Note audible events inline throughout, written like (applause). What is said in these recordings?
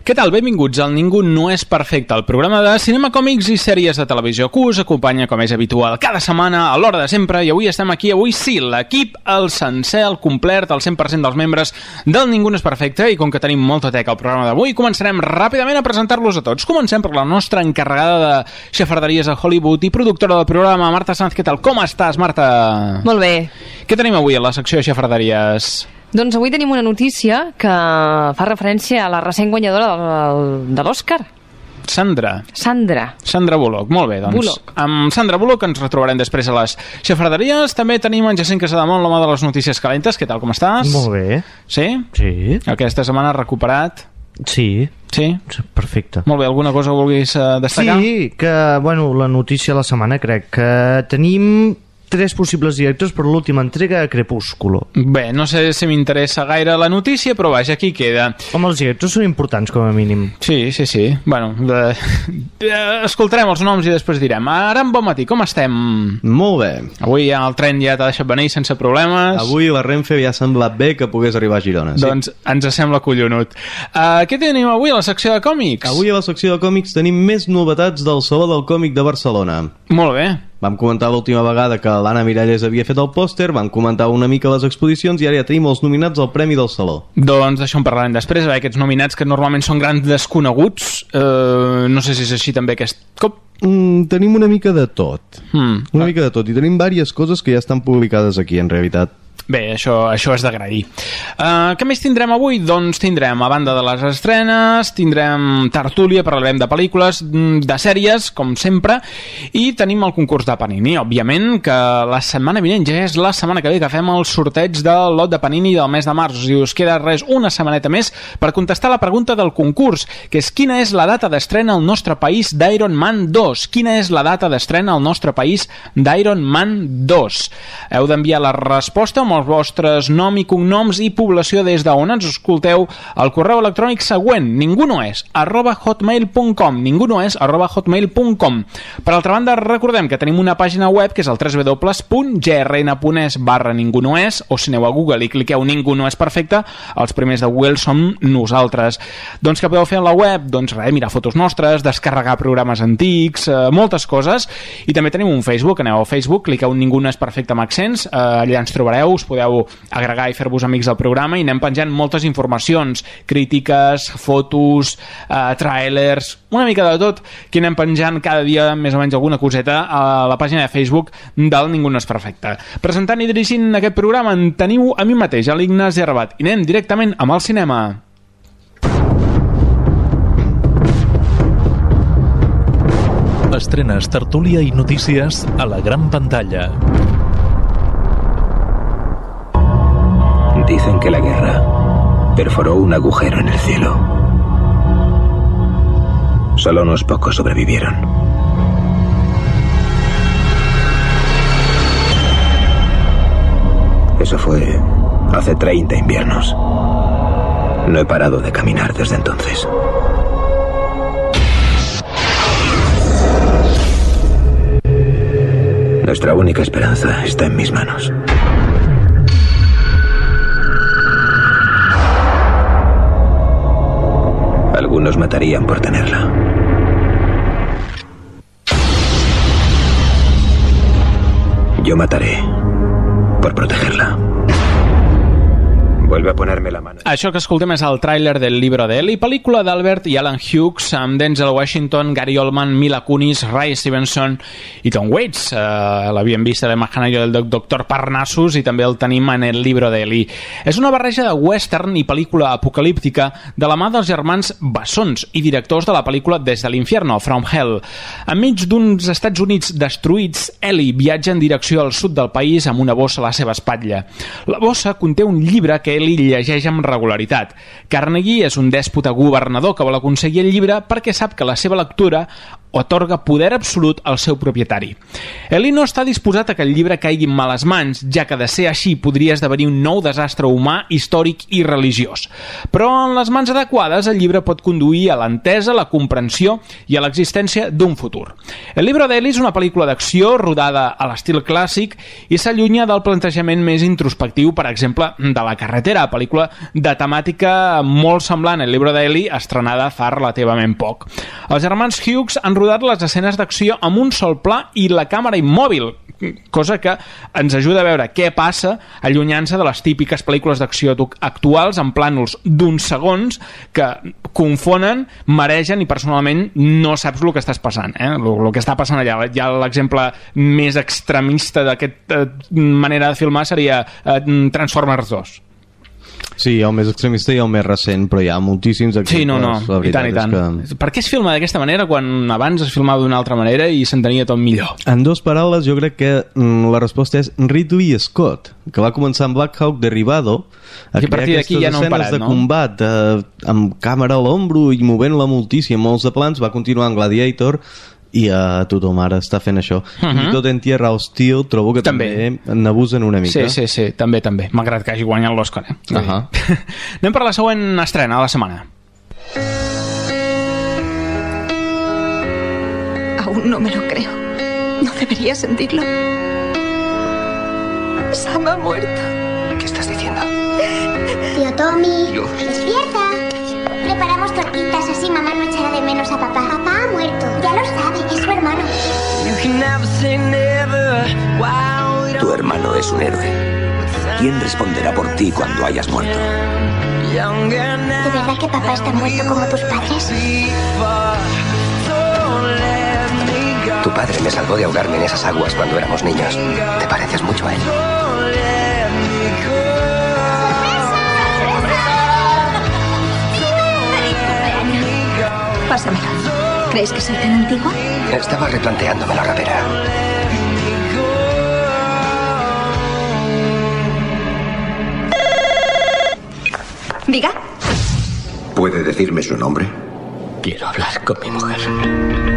Què tal? Benvinguts al Ningú no és perfecte, el programa de cinema, còmics i sèries de televisió que us acompanya, com és habitual, cada setmana, a l'hora de sempre, i avui estem aquí, avui sí, l'equip, el sencer, el complet, el 100% dels membres del Ningú no és perfecte, i com que tenim molta teca al programa d'avui, començarem ràpidament a presentar-los a tots. Comencem per la nostra encarregada de xafarderies a Hollywood i productora del programa, Marta Sanz, què tal? Com estàs, Marta? Molt bé. Què tenim avui a la secció de xafarderies? Doncs avui tenim una notícia que fa referència a la recent guanyadora del, de l'Oscar, Sandra. Sandra. Sandra Bullock, molt bé, doncs. Bullock. Amb Sandra Bullock ens retrobarem després a les xafarderies. També tenim en Jacint Casademont, l'home de les notícies calentes. Què tal, com estàs? Molt bé. Sí? Sí. Aquesta setmana has recuperat? Sí. Sí? Perfecte. Molt bé, alguna cosa vulguis eh, destacar? Sí, que, bueno, la notícia de la setmana crec que tenim tres possibles directors per l'última entrega de Crepúsculo. Bé, no sé si m'interessa gaire la notícia, però vaja, aquí queda. Home, els directors són importants, com a mínim. Sí, sí, sí. Bueno, de... de... escoltarem els noms i després direm. Ara en bon matí, com estem? Molt bé. Avui ja el tren ja t'ha deixat venir sense problemes. Avui la Renfe ja ha semblat bé que pogués arribar a Girona. Sí? Doncs ens sembla collonut. Uh, què tenim avui a la secció de còmics? Avui a la secció de còmics tenim més novetats del Saló del Còmic de Barcelona. Molt bé. Vam comentar l'última vegada que l'Anna Miralles havia fet el pòster, vam comentar una mica les exposicions i ara ja tenim els nominats al Premi del Saló. Doncs d'això en parlarem després, eh? aquests nominats que normalment són grans desconeguts. Uh, no sé si és així també aquest cop. Mm, tenim una mica de tot. Hmm. Una mica de tot. I tenim diverses coses que ja estan publicades aquí, en realitat. Bé, això, això és d'agrair. Uh, què més tindrem avui? Doncs tindrem, a banda de les estrenes, tindrem tertúlia, parlarem de pel·lícules, mm, de sèries, com sempre, i tenim el concurs de Panini. Òbviament que la setmana vinent ja és la setmana que ve que fem el sorteig del lot de Panini del mes de març. O sigui, us queda res una setmaneta més per contestar la pregunta del concurs, que és quina és la data d'estrena al nostre país d'Iron Man 2? Quina és la data d'estrena al nostre país d'Iron Man 2? Heu d'enviar la resposta amb els vostres nom i cognoms i població des d'on ens escolteu al correu electrònic següent. Ningú no és. Arroba hotmail.com ningú no és arroba hotmail.com Per altra banda, recordem que tenim una pàgina web que és el www.grn.es barra ningú no és o si aneu a Google i cliqueu ningú no és perfecte els primers de Google som nosaltres. Doncs què podeu fer a la web? Doncs res, mirar fotos nostres, descarregar programes antics eh, moltes coses. I també tenim un Facebook, aneu a Facebook, cliqueu ningú no és perfecte amb accents, eh, allà ens trobareu us podeu agregar i fer-vos amics del programa i anem penjant moltes informacions, crítiques, fotos, eh, trailers, una mica de tot que anem penjant cada dia més o menys alguna coseta a la pàgina de Facebook del Ningú no és perfecte. Presentant i dirigint aquest programa en teniu a mi mateix, a l'Ignasi Arbat, i anem directament amb el cinema. Estrenes, tertúlia i notícies a la gran pantalla. Dicen que la guerra perforó un agujero en el cielo. Solo unos pocos sobrevivieron. Eso fue hace 30 inviernos. No he parado de caminar desde entonces. Nuestra única esperanza está en mis manos. Algunos matarían por tenerla. Yo mataré por protegerla. Vuelve a ponerme la mano. Això que escoltem és el tràiler del Libro de Eli, pel·lícula d'Albert i Alan Hughes amb Denzel Washington, Gary Oldman, Mila Kunis, Ray Stevenson i Tom Waits. Uh, L'havíem vist a l'Imaginario del Doctor Parnassus i també el tenim en el Libro de. És una barreja de western i pel·lícula apocalíptica de la mà dels germans Bessons i directors de la pel·lícula Des de l'Infierno, From Hell. Enmig d'uns Estats Units destruïts, Eli viatja en direcció al sud del país amb una bossa a la seva espatlla. La bossa conté un llibre que Eli llegeix amb regularitat. Carnegie és un dèspota governador que vol aconseguir el llibre perquè sap que la seva lectura otorga poder absolut al seu propietari. Eli no està disposat a que el llibre caigui en males mans, ja que de ser així podria esdevenir un nou desastre humà, històric i religiós. Però en les mans adequades el llibre pot conduir a l'entesa, la comprensió i a l'existència d'un futur. El llibre d'Eli és una pel·lícula d'acció rodada a l'estil clàssic i s'allunya del plantejament més introspectiu, per exemple, de la carretera, pel·lícula de temàtica molt semblant al llibre d'Eli, estrenada fa relativament poc. Els germans Hughes han rodat les escenes d'acció amb un sol pla i la càmera immòbil, cosa que ens ajuda a veure què passa allunyant-se de les típiques pel·lícules d'acció actuals en plànols d'uns segons que confonen, maregen i personalment no saps el que estàs passant eh? el, el que està passant allà ja l'exemple més extremista d'aquesta eh, manera de filmar seria eh, Transformers 2 Sí, hi ha el més extremista i el més recent, però hi ha moltíssims exemples. Sí, no, no, la i tant, i tant. Que... Per què es filma d'aquesta manera quan abans es filmava d'una altra manera i s'entenia tot millor? En dues paraules, jo crec que mm, la resposta és Ridley Scott, que va començar amb Black Hawk Derribado, a I a d'aquí ja no han parat, de no? combat eh, amb càmera a l'ombro i movent-la moltíssim, molts de plans, va continuar amb Gladiator i a tothom ara està fent això. Uh Mhm. -huh. I tot en Tierra Hostil trobo que També. també, n'abusen una mica. Sí, sí, sí, també, també. Malgrat que hagi guanyat l'Òscar, eh? Ahà. dir. (laughs) Anem per la següent estrena de la setmana. Aún no me lo creo. No debería sentirlo. Sam ha muerto. ¿Qué estás diciendo? Tío Tommy, despierta. Preparamos tortitas, así mamá no echará de menos a papá. Lo sabe, es su hermano. Tu hermano es un héroe. ¿Quién responderá por ti cuando hayas muerto? ¿De verdad que papá está muerto como tus padres? Tu padre me salvó de ahogarme en esas aguas cuando éramos niños. Te pareces mucho a él. Pásamelo. ¿Crees que soy tan antigua? Estaba replanteándome la rapera. Diga. ¿Puede decirme su nombre? Quiero hablar con mi mujer.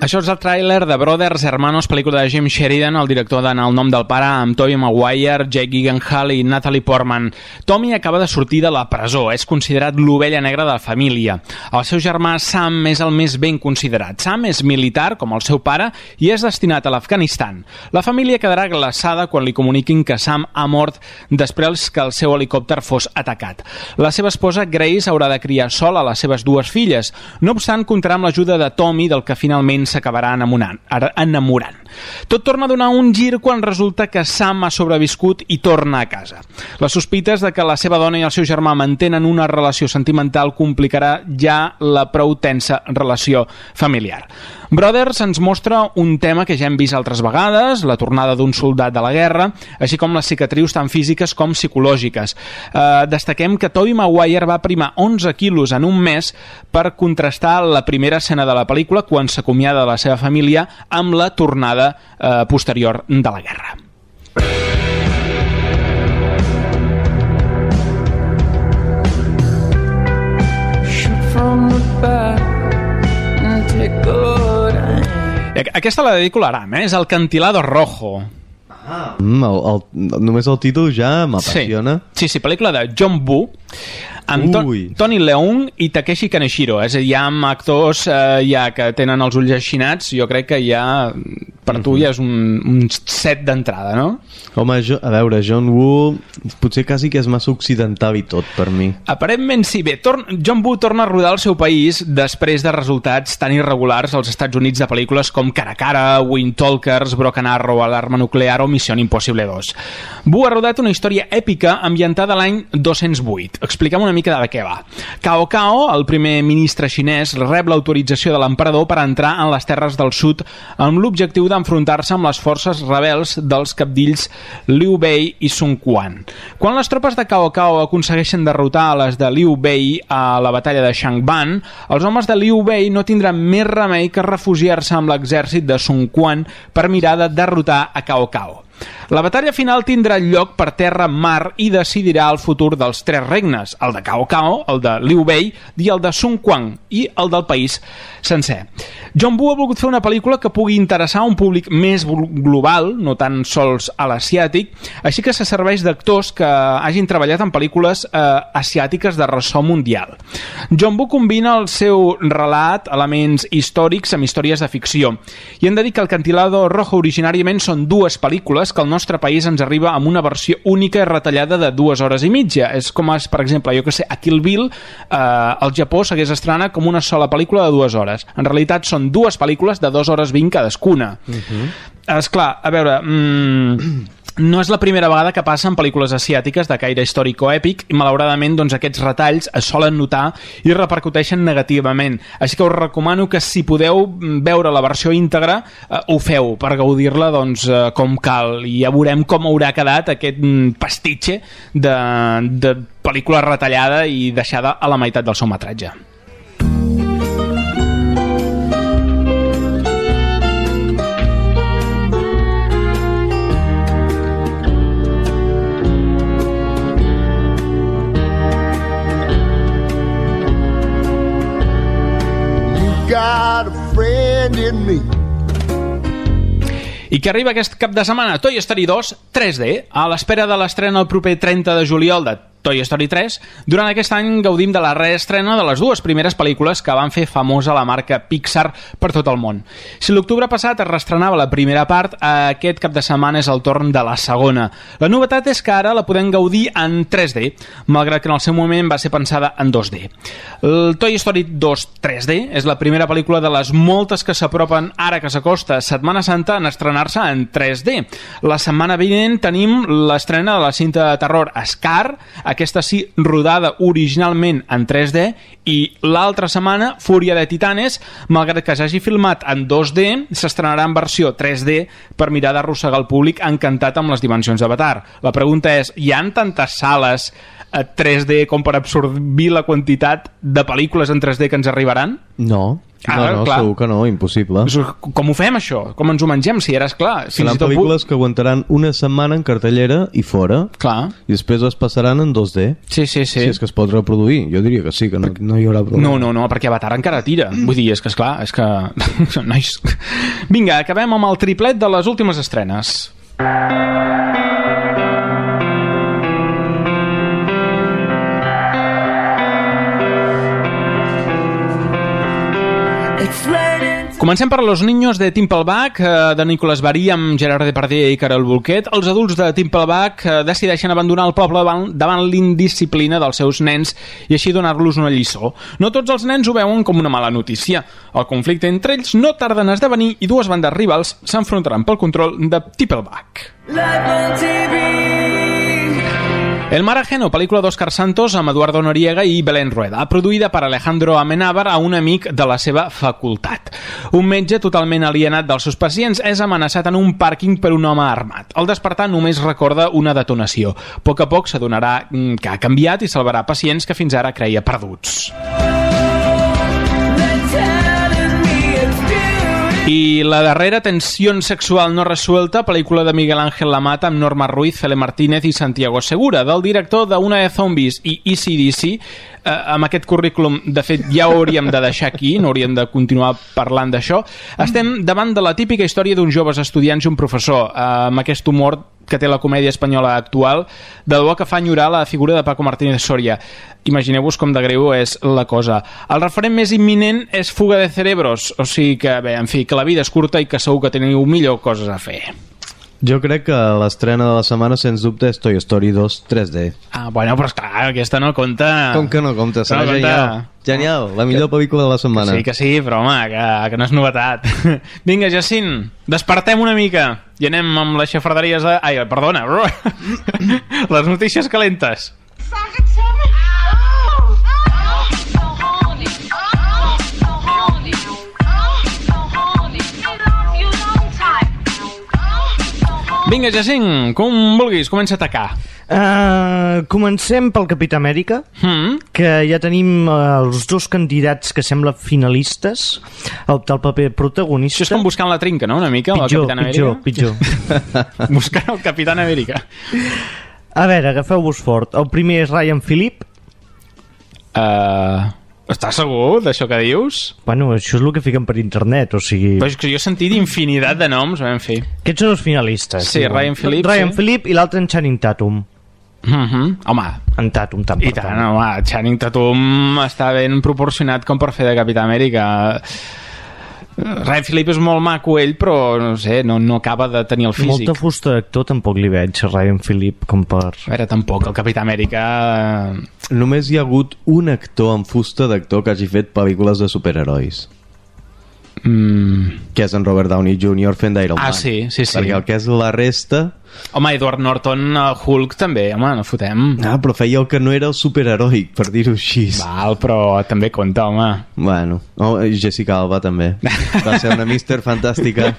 Això és el tràiler de Brothers Hermanos, pel·lícula de Jim Sheridan, el director d'En el nom del pare, amb Tobey Maguire, Jake Gyllenhaal i Natalie Portman. Tommy acaba de sortir de la presó, és considerat l'ovella negra de la família. El seu germà Sam és el més ben considerat. Sam és militar, com el seu pare, i és destinat a l'Afganistan. La família quedarà glaçada quan li comuniquin que Sam ha mort després que el seu helicòpter fos atacat. La seva esposa Grace haurà de criar sola les seves dues filles. No obstant, comptarà amb l'ajuda de Tommy, del que finalment s'acabarà enamorant, enamorant. Tot torna a donar un gir quan resulta que Sam ha sobreviscut i torna a casa. Les sospites de que la seva dona i el seu germà mantenen una relació sentimental complicarà ja la prou tensa relació familiar. Brothers ens mostra un tema que ja hem vist altres vegades, la tornada d'un soldat de la guerra, així com les cicatrius tant físiques com psicològiques. Eh, destaquem que Tobey Maguire va primar 11 quilos en un mes per contrastar la primera escena de la pel·lícula quan s'acomiada de la seva família amb la tornada eh, posterior de la guerra. I aqu- Aquesta la dedico a l'Aram, eh? és el Cantilado Rojo. Mm, el, el, només el títol ja m'apassiona. Sí. sí, sí, pel·lícula de John Woo, amb to Ui. Tony Leung i Takeshi Kaneshiro. És a dir, ja amb actors eh, ja que tenen els ulls aixinats, jo crec que ja per tu ja és un, un set d'entrada, no? Home, jo, a veure, John Woo potser quasi que és massa occidental i tot per mi. Aparentment sí. Bé, torn... John Woo torna a rodar el seu país després de resultats tan irregulars als Estats Units de pel·lícules com Cara a Cara, Wind Talkers, Broken Arrow, Alarma Nuclear o Missió Impossible 2. Woo ha rodat una història èpica ambientada l'any 208. Expliquem una mica de què va. Cao Cao, el primer ministre xinès, rep l'autorització de l'emperador per entrar en les terres del sud amb l'objectiu d'enfrontar-se amb les forces rebels dels capdills Liu Bei i Sun Quan. Quan les tropes de Cao Cao aconsegueixen derrotar les de Liu Bei a la batalla de Shangban, els homes de Liu Bei no tindran més remei que refugiar-se amb l'exèrcit de Sun Quan per mirar de derrotar a Cao Cao. La batalla final tindrà lloc per terra, mar i decidirà el futur dels tres regnes, el de Cao Cao, el de Liu Bei i el de Sun Quan i el del país sencer. John Woo ha volgut fer una pel·lícula que pugui interessar un públic més glo- global, no tan sols a l'asiàtic, així que se serveix d'actors que hagin treballat en pel·lícules eh, asiàtiques de ressò mundial. John Woo combina el seu relat, elements històrics amb històries de ficció. I hem de dir que el Cantilado Rojo originàriament són dues pel·lícules que al nostre país ens arriba amb una versió única i retallada de dues hores i mitja. És com, és, per exemple, jo que sé, a Kill Bill eh, al Japó s'hagués estrenat com una sola pel·lícula de dues hores. En realitat són dues pel·lícules de dues hores vint cadascuna. És clar, a veure... Mm, no és la primera vegada que passa en pel·lícules asiàtiques de caire històric o èpic i malauradament doncs, aquests retalls es solen notar i repercuteixen negativament. Així que us recomano que si podeu veure la versió íntegra eh, ho feu per gaudir-la doncs, eh, com cal i ja veurem com haurà quedat aquest mm, pastitxe de, de pel·lícula retallada i deixada a la meitat del seu metratge. Got a friend in me. I que arriba aquest cap de setmana Toy Story 2 3D, a l'espera de l'estrena el proper 30 de juliol de Toy Story 3, durant aquest any gaudim de la reestrena de les dues primeres pel·lícules que van fer famosa la marca Pixar per tot el món. Si l'octubre passat es reestrenava la primera part, aquest cap de setmana és el torn de la segona. La novetat és que ara la podem gaudir en 3D, malgrat que en el seu moment va ser pensada en 2D. El Toy Story 2 3D és la primera pel·lícula de les moltes que s'apropen ara que s'acosta Setmana Santa en estrenar-se en 3D. La setmana vinent tenim l'estrena de la cinta de terror Scar, aquesta sí rodada originalment en 3D, i l'altra setmana Fúria de Titanes, malgrat que s'hagi filmat en 2D, s'estrenarà en versió 3D per mirar d'arrossegar el públic encantat amb les dimensions d'Avatar. La pregunta és, hi han tantes sales a 3D com per absorbir la quantitat de pel·lícules en 3D que ens arribaran? No, Ah, no, no, clar. segur que no, impossible. Com ho fem, això? Com ens ho mengem? Si era esclar. Seran pel·lícules que aguantaran una setmana en cartellera i fora, Clar. i després les passaran en 2D. Sí, sí, sí. Si és que es pot reproduir, jo diria que sí, que no, no hi haurà problema. No, no, no, perquè Avatar encara tira. Vull dir, és que, esclar, és que... (laughs) Nois. Vinga, acabem amb el triplet de les últimes estrenes. Comencem per Los Niños de Timpleback, eh, de Nicolas Barí amb Gerard Depardieu i Carol Bulquet. Els adults de Timpleback eh, decideixen abandonar el poble davant, davant l'indisciplina dels seus nens i així donar-los una lliçó. No tots els nens ho veuen com una mala notícia. El conflicte entre ells no tarda en esdevenir i dues bandes rivals s'enfrontaran pel control de Timpleback. El Mar Ajeno, pel·lícula d'Òscar Santos amb Eduardo Noriega i Belén Rueda, produïda per Alejandro Amenábar a un amic de la seva facultat. Un metge totalment alienat dels seus pacients és amenaçat en un pàrquing per un home armat. Al despertar només recorda una detonació. A poc a poc s'adonarà mm, que ha canviat i salvarà pacients que fins ara creia perduts. I la darrera, Tensión sexual no resuelta, pel·lícula de Miguel Ángel Lamata amb Norma Ruiz, Fele Martínez i Santiago Segura, del director d'Una de Zombies i ECDC. Eh, amb aquest currículum, de fet, ja ho hauríem de deixar aquí, no hauríem de continuar parlant d'això. Estem davant de la típica història d'uns joves estudiants i un professor, eh, amb aquest humor que té la comèdia espanyola actual, de debò que fa enyorar la figura de Paco Martínez Soria. Imagineu-vos com de greu és la cosa. El referent més imminent és Fuga de Cerebros, o sigui que, bé, en fi, que la vida és curta i que segur que teniu millor coses a fer. Jo crec que l'estrena de la setmana, sens dubte, és Toy Story 2 3D. Ah, bueno, però esclar, aquesta no compta... Com que no compta? Serà no compta. genial. Genial, la millor pel·lícula de la setmana. Sí que sí, però home, que, que no és novetat. (laughs) Vinga, Jacint, despertem una mica i anem amb les xafarderies de... Ai, perdona, (laughs) les notícies calentes. Vinga, Jacint, com vulguis, comença a atacar. Uh, comencem pel Capità Amèrica, Mm? que ja tenim uh, els dos candidats que sembla finalistes a optar el paper protagonista. Això és com buscant la trinca, no?, una mica, pitjor, el Capitán pitjor, Amèrica. pitjor. (laughs) buscant el Capitán Amèrica. A veure, agafeu-vos fort. El primer és Ryan Phillip. Uh, estàs segur d'això que dius? Bueno, això és el que fiquen per internet, o sigui... Però és que jo he sentit infinitat de noms, en fi. Aquests són els finalistes. Sí, diuen. Ryan Phillip, Ryan sí. Phillip i l'altre en Channing Tatum. Mm -hmm. Home, En Tatum, tant i per tant, home, Channing Tatum està ben proporcionat com per fer de Capità Amèrica. Ryan Phillip és molt maco ell, però no sé, no, no acaba de tenir el físic. Molta fusta d'actor tampoc li veig a Ryan Phillip com per... A veure, tampoc, el Capità Amèrica... eh, Només hi ha hagut un actor amb fusta d'actor que hagi fet pel·lícules de superherois. Mm. Que és en Robert Downey Jr. fent d'Iron Ah, Man. sí, sí, sí. Perquè el que és la resta... Home, Edward Norton, el Hulk, també, home, no fotem. Ah, però feia el que no era el superheroi, per dir-ho així. Val, però també compta, home. Bueno, oh, i Jessica Alba també. Va ser una Mister fantàstica.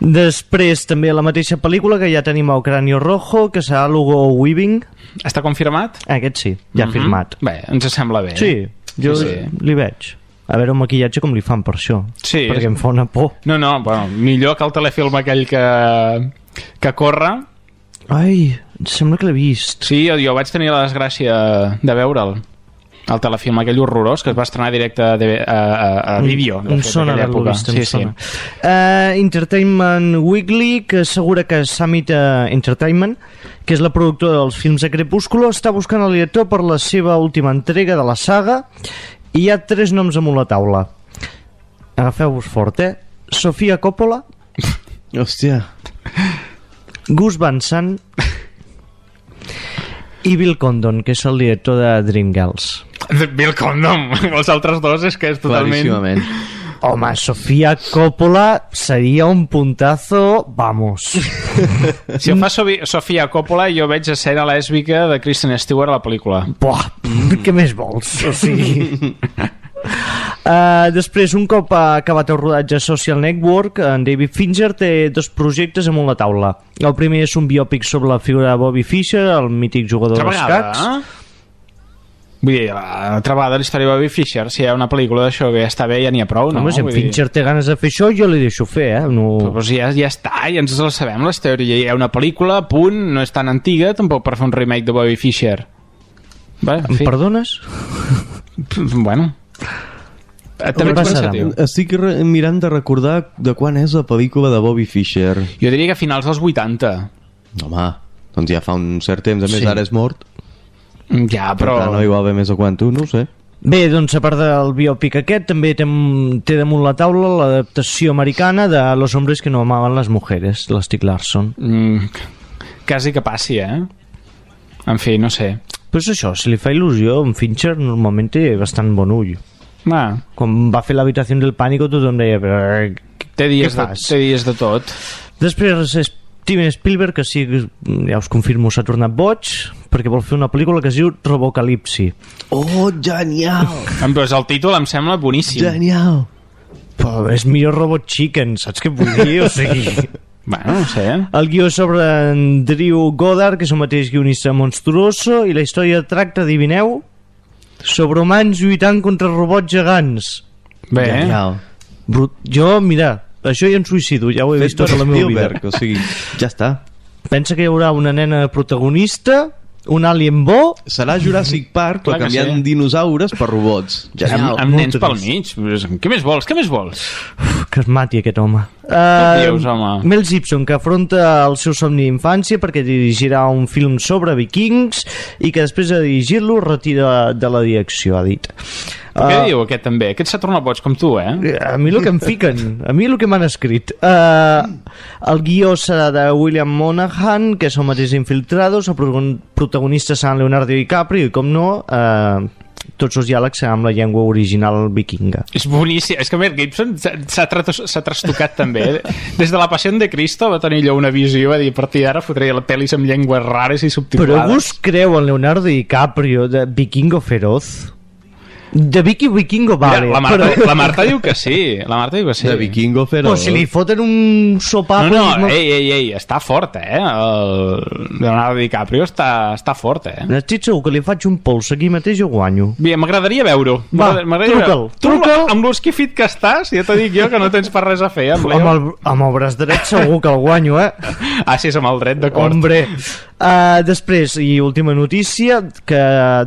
Després, també a la mateixa pel·lícula, que ja tenim el Cráneo Rojo, que serà Lugo Weaving. Està confirmat? Aquest sí, ja Mhm. firmat. Bé, ens sembla bé. Sí, jo Sí, sí, sí. li veig. A veure el maquillatge com li fan per això. Sí, Perquè és- em fa una por. No, no, bueno, millor que el telefilm aquell que, que corre. Ai, em sembla que l'he vist. Sí, jo, jo vaig tenir la desgràcia de veure'l. El telefilm aquell horrorós que es va estrenar directe a, a, a, a vídeo. de Em fet, sona vist, sí, sona. Uh, Entertainment Weekly, que assegura que Summit uh, Entertainment, que és la productora dels films de Crepúsculo, està buscant el director per la seva última entrega de la saga i hi ha tres noms amunt la taula. Agafeu-vos fort, eh? Sofia Coppola, (laughs) Hòstia. Gus Van Sant i Bill Condon, que és el director de Dreamgirls. Bill Condom. (laughs) Els altres dos és que és totalment... Claríssimament. Home, Sofia Coppola seria un puntazo, vamos. (laughs) Si ho fa Sofi Sofia Coppola, jo veig escena lèsbica de Kristen Stewart a la pel·lícula. Buah, què més vols? O sigui... Uh, (laughs) després, un cop ha acabat el rodatge Social Network, en David Fincher té dos projectes amunt la taula. El primer és un biòpic sobre la figura de Bobby Fischer, el mític jugador d'escacs. eh? Vull dir, altra vegada la història de Bobby Fischer, si hi ha una pel·lícula d'això que ja està bé, ja n'hi ha prou, no? Home, si en Vull dir- Fincher té ganes de fer això, jo li deixo fer, eh? No... Però si ja, ja està, ja ens la sabem, les teories. Hi ha una pel·lícula, punt, no és tan antiga, tampoc per fer un remake de Bobby Fischer. Bé, en Em fi. perdones? Bueno. Eh, També ets passarà? pensatiu. Estic mirant de recordar de quan és la pel·lícula de Bobby Fischer. Jo diria que a finals dels 80. Home, doncs ja fa un cert temps. A més, Sí. ara és mort. Ja, Però... però... no igual ve més a quan tu, no ho sé. Bé, doncs a part del biòpic aquest, també té, té damunt la taula l'adaptació americana de Los hombres que no amaven les mujeres, l'Stick Larson. Mm, quasi que passi, eh? En fi, no sé. Però és això, si li fa il·lusió, en Fincher normalment té bastant bon ull. Va, Quan va fer l'habitació del pànico tothom deia però, eh, té dies, de, té dies de tot. Després Steven Spielberg, que sí, ja us confirmo, s'ha tornat boig, perquè vol fer una pel·lícula que es diu Robocalipsi. Oh, genial! Però és el títol em sembla boníssim. Genial! Però és millor Robot Chicken, saps què vull dir? O sigui... (laughs) Bueno, no sé. El guió és sobre en Drew Goddard, que és el mateix guionista Monstruoso, i la història tracta, adivineu, sobre humans lluitant contra robots gegants. Bé, Genial. Brut. Jo, mira, això ja em suïcido, ja ho he Fet vist tota la meva vida. O sigui, ja està. Pensa que hi haurà una nena protagonista, un alien bo... Serà Jurassic Park, però canviant sí. dinosaures per robots. Amb, Genial. amb nens pel mig. Què més vols? Què més vols? Que es mati aquest home. dius, home? Mel Gibson, que afronta el seu somni d'infància perquè dirigirà un film sobre vikings i que després de dirigir-lo retira de la direcció, ha dit. Què Ah, diu aquest també? Aquest s'ha tornat boig com tu, eh? A mi el que em fiquen, a mi el que m'han escrit. Uh, el guió serà de William Monaghan, que és el mateix d'Infiltrados, el protagon- protagonista serà Leonardo DiCaprio i, com no, uh, tots els diàlegs seran amb la llengua original vikinga. És boníssim. És que Mel Gibson s'ha trastocat també. Des de la Passió de Cristo va tenir allò una visió, va dir, a partir d'ara fotria la pel·lis amb llengües rares i Però subtitulades. vos creu en Leonardo DiCaprio de Vikingo Feroz? De Vicky Vikingo, vale. Mira, la, Marta, però... la Marta diu que sí. La Marta diu que sí. De Vikingo Però Feroz. si li foten un sopar... No, no, ei, ei, ei, està fort, eh? El Leonardo DiCaprio està, està fort, eh? Estic segur que li faig un pols aquí mateix i jo guanyo. Bé, m'agradaria veure-ho. Va, truca'l, truca'l. Amb l'esquifit que estàs, ja t'ho dic jo, que no tens per res a fer. Amb, Amb el, amb el braç dret segur que el guanyo, eh? Ah, sí, és amb el dret, d'acord. Hombre. Uh, després, i última notícia, que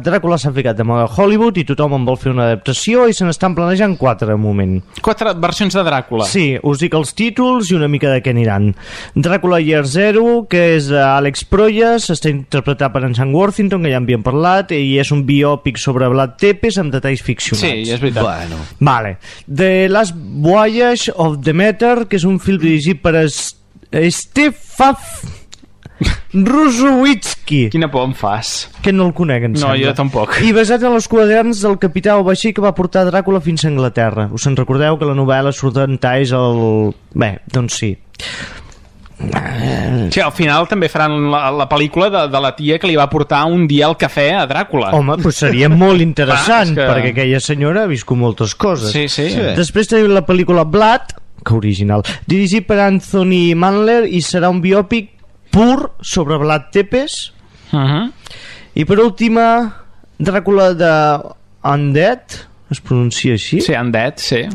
Dràcula s'ha ficat de moda a Hollywood i tothom en vol fer una adaptació i se n'estan planejant quatre de moment. Quatre versions de Dràcula. Sí, us dic els títols i una mica de què aniran. Dràcula Year Zero, que és d'Àlex Proyas, està interpretat per en Sam Worthington, que ja en havíem parlat, i és un biòpic sobre Vlad Tepes amb detalls ficcionats. Sí, és veritat. Bueno. Vale. The Last Voyage of Demeter, que és un film dirigit per es... Stefan Rusowitsky, Quina por em fas. que no el conec, em No, sembla. jo tampoc. I basat en els quaderns del capità Obaixí que va portar Dràcula fins a Anglaterra. Us en recordeu que la novel·la surt en talls el... Bé, doncs sí. Sí, al final també faran la, la pel·lícula de, de la tia que li va portar un dia al cafè a Dràcula. Home, doncs seria (laughs) molt interessant, Clar, que- perquè aquella senyora ha viscut moltes coses. Sí, sí. Sí. Després tenim la pel·lícula Blood, que original, dirigit per Anthony Mandler i serà un biòpic pur sobre Vlad Tepes. Uh -huh. I per última, Dràcula de Undead, es pronuncia així, Sí, Undead, sí.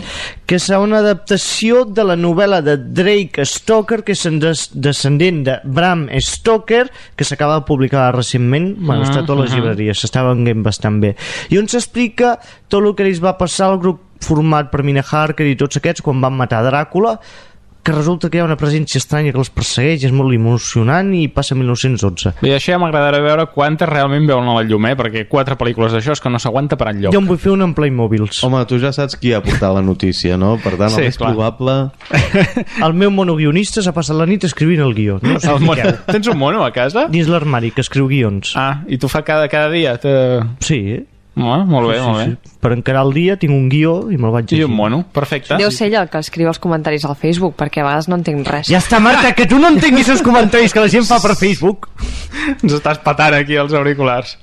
que serà una adaptació de la novel·la de Drake Stoker, que és en des descendent de Bram Stoker, que s'acaba de publicar recentment, bueno, està a totes les llibreries, s'està venent bastant bé. I on s'explica tot el que els va passar al grup format per Mina Harker i tots aquests quan van matar Dràcula, que resulta que hi ha una presència estranya que els persegueix, és molt emocionant i passa a 1912. Bé, això ja m'agradarà veure quantes realment veuen a la llum, eh? perquè quatre pel·lícules d'això és que no s'aguanta per enlloc. Jo em vull fer una en Playmobils. Home, tu ja saps qui ha portat la notícia, no? Per tant, Sí, el més clar. probable... (laughs) El meu monoguionista s'ha passat la nit escrivint el guió. No sé El mono... fiqueu. Tens un mono a casa? Dins l'armari, que escriu guions. Ah, i tu fa cada, cada dia? Te... Sí, eh? Ah, molt bé, sí, molt bé. sí. Per encarar el dia tinc un guió i me'l vaig I llegir. un mono, perfecte. Deu ser ell el que escriu els comentaris al Facebook, perquè a vegades no entenc res. Ja està, Marta, que tu no entenguis els comentaris que la gent fa per (laughs) Facebook. Ens estàs patant aquí els auriculars.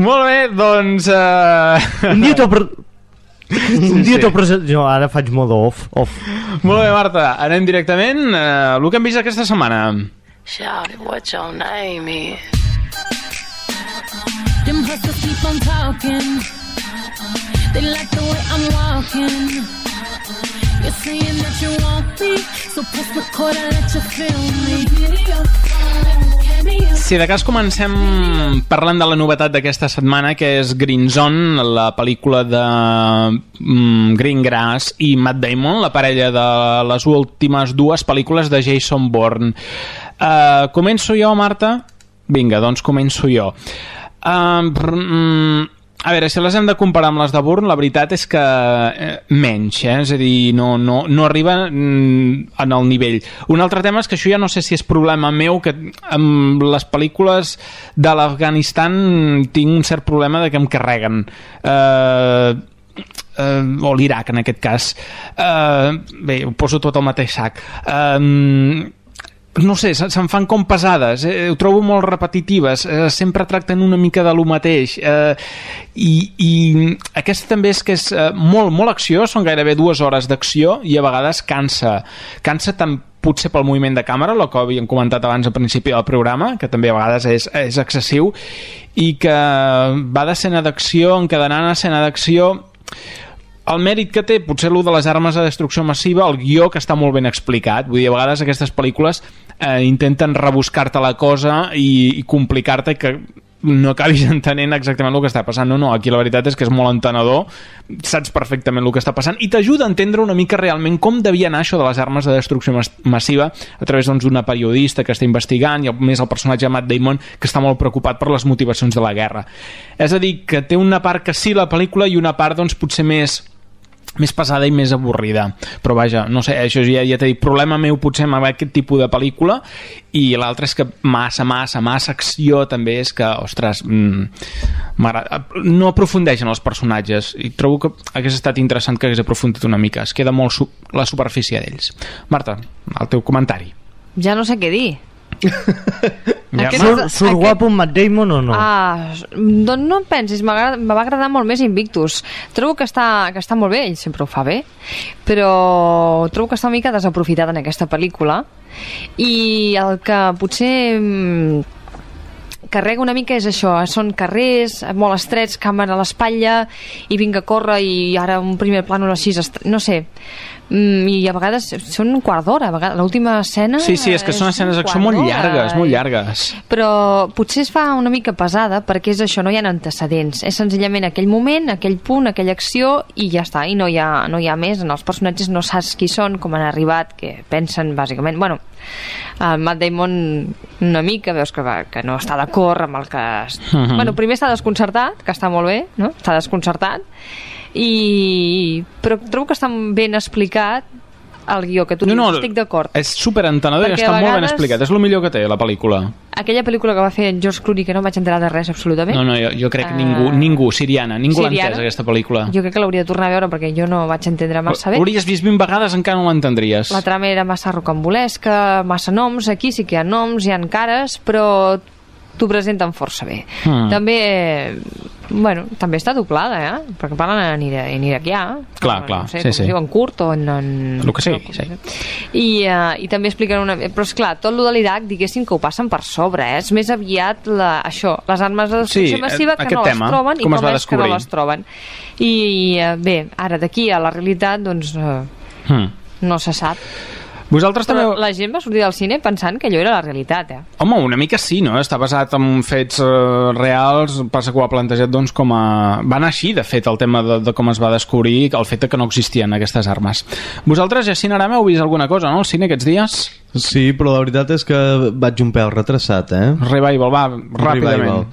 Molt bé, doncs... Uh... Un dia t'ho... (laughs) Un dia Sí. t'ho present... Jo ara faig modo off. off. Molt bé, Marta, anem directament uh, el que hem vist aquesta setmana. Shout what your name is. Them hustlers keep on talking. They like the way I'm walking. You're saying that you want me, so press record and let you feel me. Si de cas comencem parlant de la novetat d'aquesta setmana, que és Green Zone, la pel·lícula de mm, Greengrass i Matt Damon, la parella de les últimes dues pel·lícules de Jason Bourne. Uh, començo jo, Marta? Vinga, doncs començo jo. Uh, mm, a veure, si les hem de comparar amb les de Bourne, la veritat és que eh, menys, eh? és a dir, no, no, no arriba mm, en el nivell. Un altre tema és que això ja no sé si és problema meu, que amb les pel·lícules de l'Afganistan tinc un cert problema de que em carreguen. Eh, eh, o l'Iraq en aquest cas eh, bé, ho poso tot al mateix sac eh, no sé, se- se'n fan com pesades, eh? ho trobo molt repetitives, eh? sempre tracten una mica de lo mateix, eh? I, i aquesta també és que és eh, molt, molt acció, són gairebé dues hores d'acció i a vegades cansa, cansa tant potser pel moviment de càmera, el que havíem comentat abans al principi del programa, que també a vegades és, és excessiu, i que va d'escena d'acció, encadenant escena d'acció, el mèrit que té, potser el de les armes de destrucció massiva, el guió que està molt ben explicat. Vull dir, a vegades aquestes pel·lícules eh, intenten rebuscar-te la cosa i, i complicar-te que no acabis (laughs) entenent exactament el que està passant. No, no, aquí la veritat és que és molt entenedor, saps perfectament el que està passant i t'ajuda a entendre una mica realment com devia anar això de les armes de destrucció mas- massiva a través doncs, d'una periodista que està investigant i més el personatge Matt Damon que està molt preocupat per les motivacions de la guerra. És a dir, que té una part que sí la pel·lícula i una part doncs, potser més més pesada i més avorrida però vaja, no sé, això ja, ja t'he dit problema meu potser amb aquest tipus de pel·lícula i l'altre és que massa, massa massa acció també és que, ostres mm, no aprofundeix en els personatges i trobo que hagués estat interessant que hagués aprofundit una mica, es queda molt su la superfície d'ells. Marta, el teu comentari Ja no sé què dir. Ja, Aquest- Surt, surt aquest- guapo en Matt Damon o no? Ah, doncs no em pensis, me va agradar molt més Invictus. Trobo que està, que està molt bé, ell sempre ho fa bé, però trobo que està una mica desaprofitat en aquesta pel·lícula i el que potser carrega una mica és això, són carrers molt estrets, càmera a l'espatlla i vinga, corre i ara un primer plànol així, no sé mm, i a vegades són un quart d'hora l'última escena Sí, sí, és que són un escenes d'acció molt llargues, molt llargues. però potser es fa una mica pesada perquè és això, no hi ha antecedents és senzillament aquell moment, aquell punt, aquella acció i ja està, i no hi ha, no hi ha més en els personatges no saps qui són, com han arribat que pensen bàsicament, bueno el Matt Damon una mica veus que, va, que no està d'acord amb el que es... Mhm. bueno, primer està desconcertat que està molt bé, no? està desconcertat i però trobo que està ben explicat el guió, que tu No, no, estic d'acord És superentenedor i està a molt ben vegades- explicat. És el millor que té, la pel·lícula. aquella pel·lícula que va fer en George Clooney que no vaig enterar de res absolutament No, no, jo, jo crec que Ah. ningú, ningú, Siriana, ningú l'ha entès, aquesta pel·lícula. jo crec que l'hauria de tornar a veure perquè jo no vaig entendre massa bé Hauries vist 20 vegades, encara no l'entendries. la trama era massa rocambolesca massa noms, aquí sí que hi ha noms hi ha cares, però t'ho presenten força bé Mm. també bueno, també està doblada eh? perquè parlen en, ira, en iraquià Clar, clar, no sé, sí, com sí. es diu, en curt o en, en... El que sigui, sí. I, uh, i també expliquen una... Però, és clar tot lo de l'Iraq, diguéssim que ho passen per sobre, eh? És més aviat la, això, les armes de destrucció Sí, massiva que no tema, les troben i com es com va és que no les troben. I, uh, bé, ara d'aquí a la realitat, doncs, uh, Hmm. no se sap. Vosaltres també... Però la gent va sortir del cine pensant que allò era la realitat, eh? Home, una mica sí, no? Està basat en fets eh, reals, passa que ho ha plantejat doncs, com a... Va anar així, de fet, el tema de, de com es va descobrir el fet que no existien aquestes armes. Vosaltres, ja Cinerama, heu vist alguna cosa, no?, al cine aquests dies? Sí, però la veritat és que vaig un pèl retrasat, eh? Revival, va, ràpidament. Revival.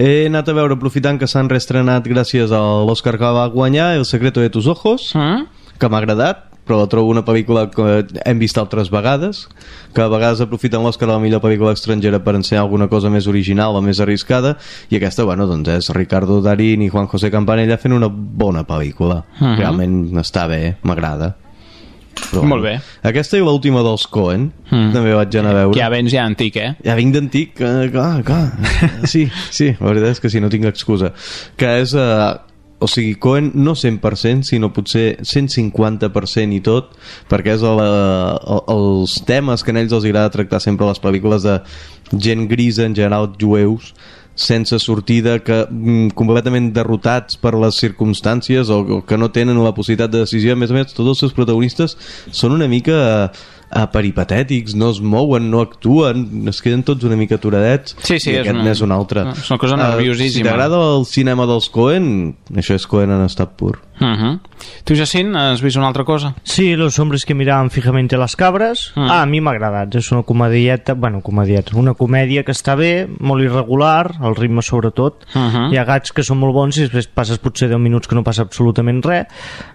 He anat a veure, aprofitant que s'han reestrenat gràcies a l'Oscar que va guanyar, El secreto de tus ojos, Mm? que m'ha agradat, però trobo una pel·lícula que hem vist altres vegades, que a vegades aprofiten l'Oscar de la millor pel·lícula estrangera per ensenyar alguna cosa més original o més arriscada, i aquesta, bueno, doncs és Ricardo Darín i Juan José Campanella fent una bona pel·lícula. Mhm. Realment està bé, m'agrada. Però, Molt bé. Aquesta i l'última dels Coen, Mm. també vaig anar a veure. Ja vens ja antic, eh? Ja vinc d'antic, eh, clar, clar. (laughs) Sí, sí, la veritat és que sí, no tinc excusa. Que és... Eh, o sigui, Cohen no 100%, sinó potser 150% i tot, perquè és el, el, els temes que en ells els agrada tractar sempre a les pel·lícules de gent grisa, en general jueus, sense sortida, que mm, completament derrotats per les circumstàncies o, o que no tenen la possibilitat de decisió. A més a més, tots els seus protagonistes són una mica eh, peripatètics, no es mouen, no actuen, es queden tots una mica aturadets Sí, sí, és una- n'és un altre. és una cosa Eh, nerviosíssima. si t'agrada el cinema dels Coen, això és Coen en estat pur. Uh -huh. Tu, Jacint, has vist una altra cosa? Sí, Los hombres que miraban fijamente las cabres. Mm. Ah, a mi m'ha agradat. És una comedieta, bueno, comedieta, una comèdia que està bé, molt irregular, el ritme sobretot. Uh -huh. Hi ha gats que són molt bons i després passes potser 10 minuts que no passa absolutament res.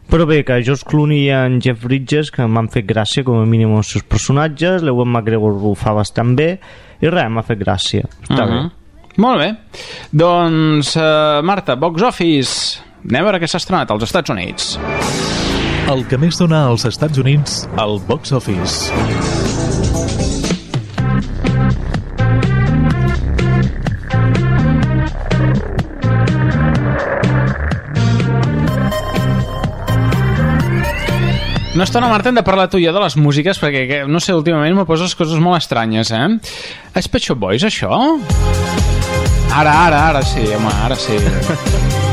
Però bé, que George Clooney i en Jeff Bridges, que m'han fet gràcia, com a mínim els seus personatges, l'Ewan McGregor ho fa bastant bé, i res, m'ha fet gràcia. Està Uh bé. -huh. Molt bé. Doncs, uh, Marta, Box Office. Anem a veure què s'ha estrenat als Estats Units. El que més dona als Estats Units al box office. Una estona, Marta, hem de parlar tu i jo de les músiques perquè, que, no sé, últimament me poses coses molt estranyes, eh? És Pet Shop Boys, això? Ara, ara, ara sí, home, ara sí. (laughs)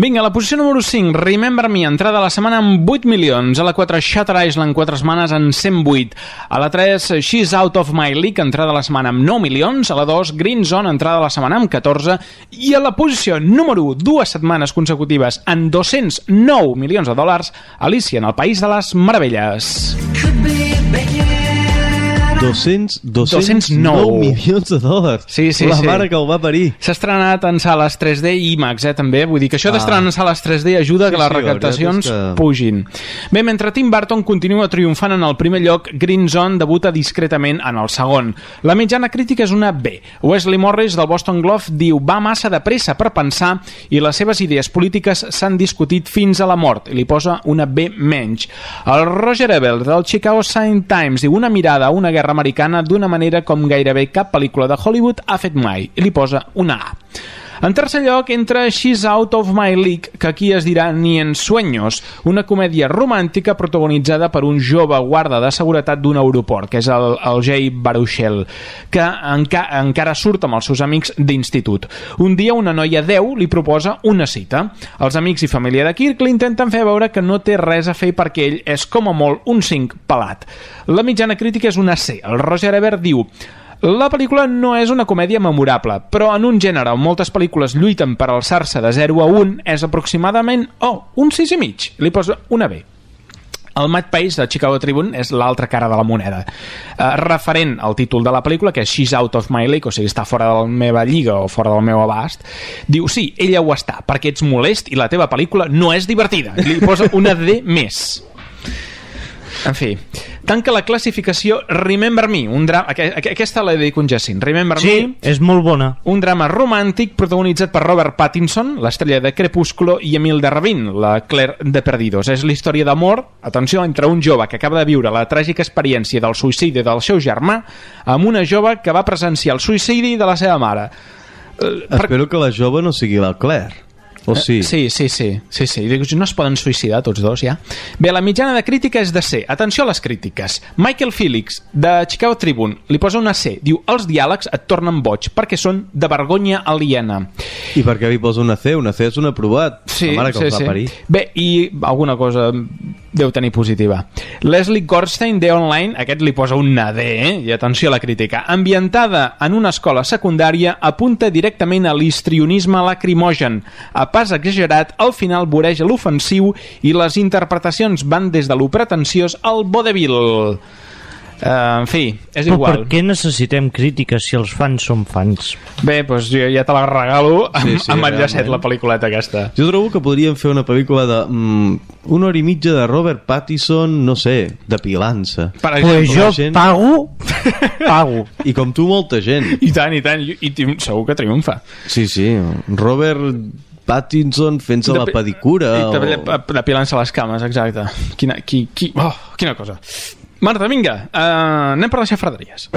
Vinga, a la posició número 5, Remember Me, entrada a la setmana amb 8 milions. A la 4, Shutter Island, 4 setmanes en 108. A la 3, She's Out of My League, entrada a la setmana amb 9 milions. A la 2, Green Zone, entrada a la setmana amb 14. I a la posició número 1, dues setmanes consecutives en 209 milions de dòlars, Alicia en el País de les Meravelles. 200, 209 milions de dòlars. Sí, sí, la sí. mare que el va parir. S'ha estrenat en sales 3D i IMAX, eh, també. Vull dir que això Ah. d'estrenar en sales 3D ajuda Sí, que les sí, recaptacions que- pugin. Bé, mentre Tim Burton continua triomfant en el primer lloc, Green Zone debuta discretament en el segon. La mitjana crítica és una B. Wesley Morris del Boston Globe diu va massa de pressa per pensar i les seves idees polítiques s'han discutit fins a la mort i li posa una B menys. El Roger Ebert del Chicago Sun Times diu una mirada a una guerra americana d'una manera com gairebé cap pel·lícula de Hollywood ha fet mai i li posa una A. En tercer lloc, entra She's Out of My League, que aquí es dirà Ni en sueños, una comèdia romàntica protagonitzada per un jove guarda de seguretat d'un aeroport, que és el, el Jay Baruchel, que enca encara surt amb els seus amics d'institut. Un dia una noia 10 li proposa una cita. Els amics i família de Kirk li intenten fer veure que no té res a fer perquè ell és com a molt un 5 pelat. La mitjana crítica és una C. El Roger Ebert diu la pel·lícula no és una comèdia memorable, però en un gènere on moltes pel·lícules lluiten per alçar-se de 0 a 1 és aproximadament, oh, un 6 i mig. Li posa una B. El Mad Pace de Chicago Tribune és l'altra cara de la moneda. Uh, referent al títol de la pel·lícula, que és She's Out of My League, o sigui, està fora de la meva lliga o fora del meu abast, diu, sí, ella ho està, perquè ets molest i la teva pel·lícula no és divertida. Li posa una D més. En fi, tanca la classificació Remember Me, un drama... aqu- aqu- Aquesta la dedico a un Jacint. Remember Sí, Me, és molt bona. un drama romàntic protagonitzat per Robert Pattinson, l'estrella de Crepúsculo, i Emil de Rabin, la Claire de Perdidos. És la història d'amor, atenció, entre un jove que acaba de viure la tràgica experiència del suïcidi del seu germà amb una jove que va presenciar el suïcidi de la seva mare. Espero que la jove no sigui la Claire. O sí? Eh, Sí, sí, sí, sí, sí. Dic, no es poden suïcidar tots dos, ja? Bé, la mitjana de crítica és de C. Atenció a les crítiques. Michael Felix, de Chicago Tribune, li posa una C. Diu, els diàlegs et tornen boig perquè són de vergonya aliena. I per què li posa una C? Una C és un aprovat. Sí, la mare que sí, sí. parir. Bé, i alguna cosa deu tenir positiva. Leslie Gorstein, de Online, aquest li posa una D, eh? I atenció a la crítica. Ambientada en una escola secundària, apunta directament a l'histrionisme lacrimogen. A pas exagerat, al final voreja l'ofensiu i les interpretacions van des de lo pretensiós al vodevil. Uh, en fi, és Però igual. per què necessitem crítiques si els fans són fans? Bé, doncs jo ja te la regalo amb, Sí, sí, amb el llacet, realment. la pel·lículeta aquesta. Jo trobo que podríem fer una pel·lícula de mm, una hora i mitja de Robert Pattinson, no sé, de pilança. Per Pues jo gent- pago, pago. (laughs) I com tu, molta gent. I tant, i tant, i, i segur que triomfa. Sí, sí. Robert Pattinson fent-se la pedicura. I o... de, o... depilant-se les cames, exacte. Quina, qui, qui, oh, quina cosa. Marta, vinga, uh, anem per les xafraderies.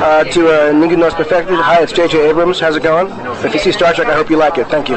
Uh, to uh, Ningu Knows Perfected, hi, it's J.J. Abrams. How's it going? If you see Star Trek, I hope you like it. Thank you.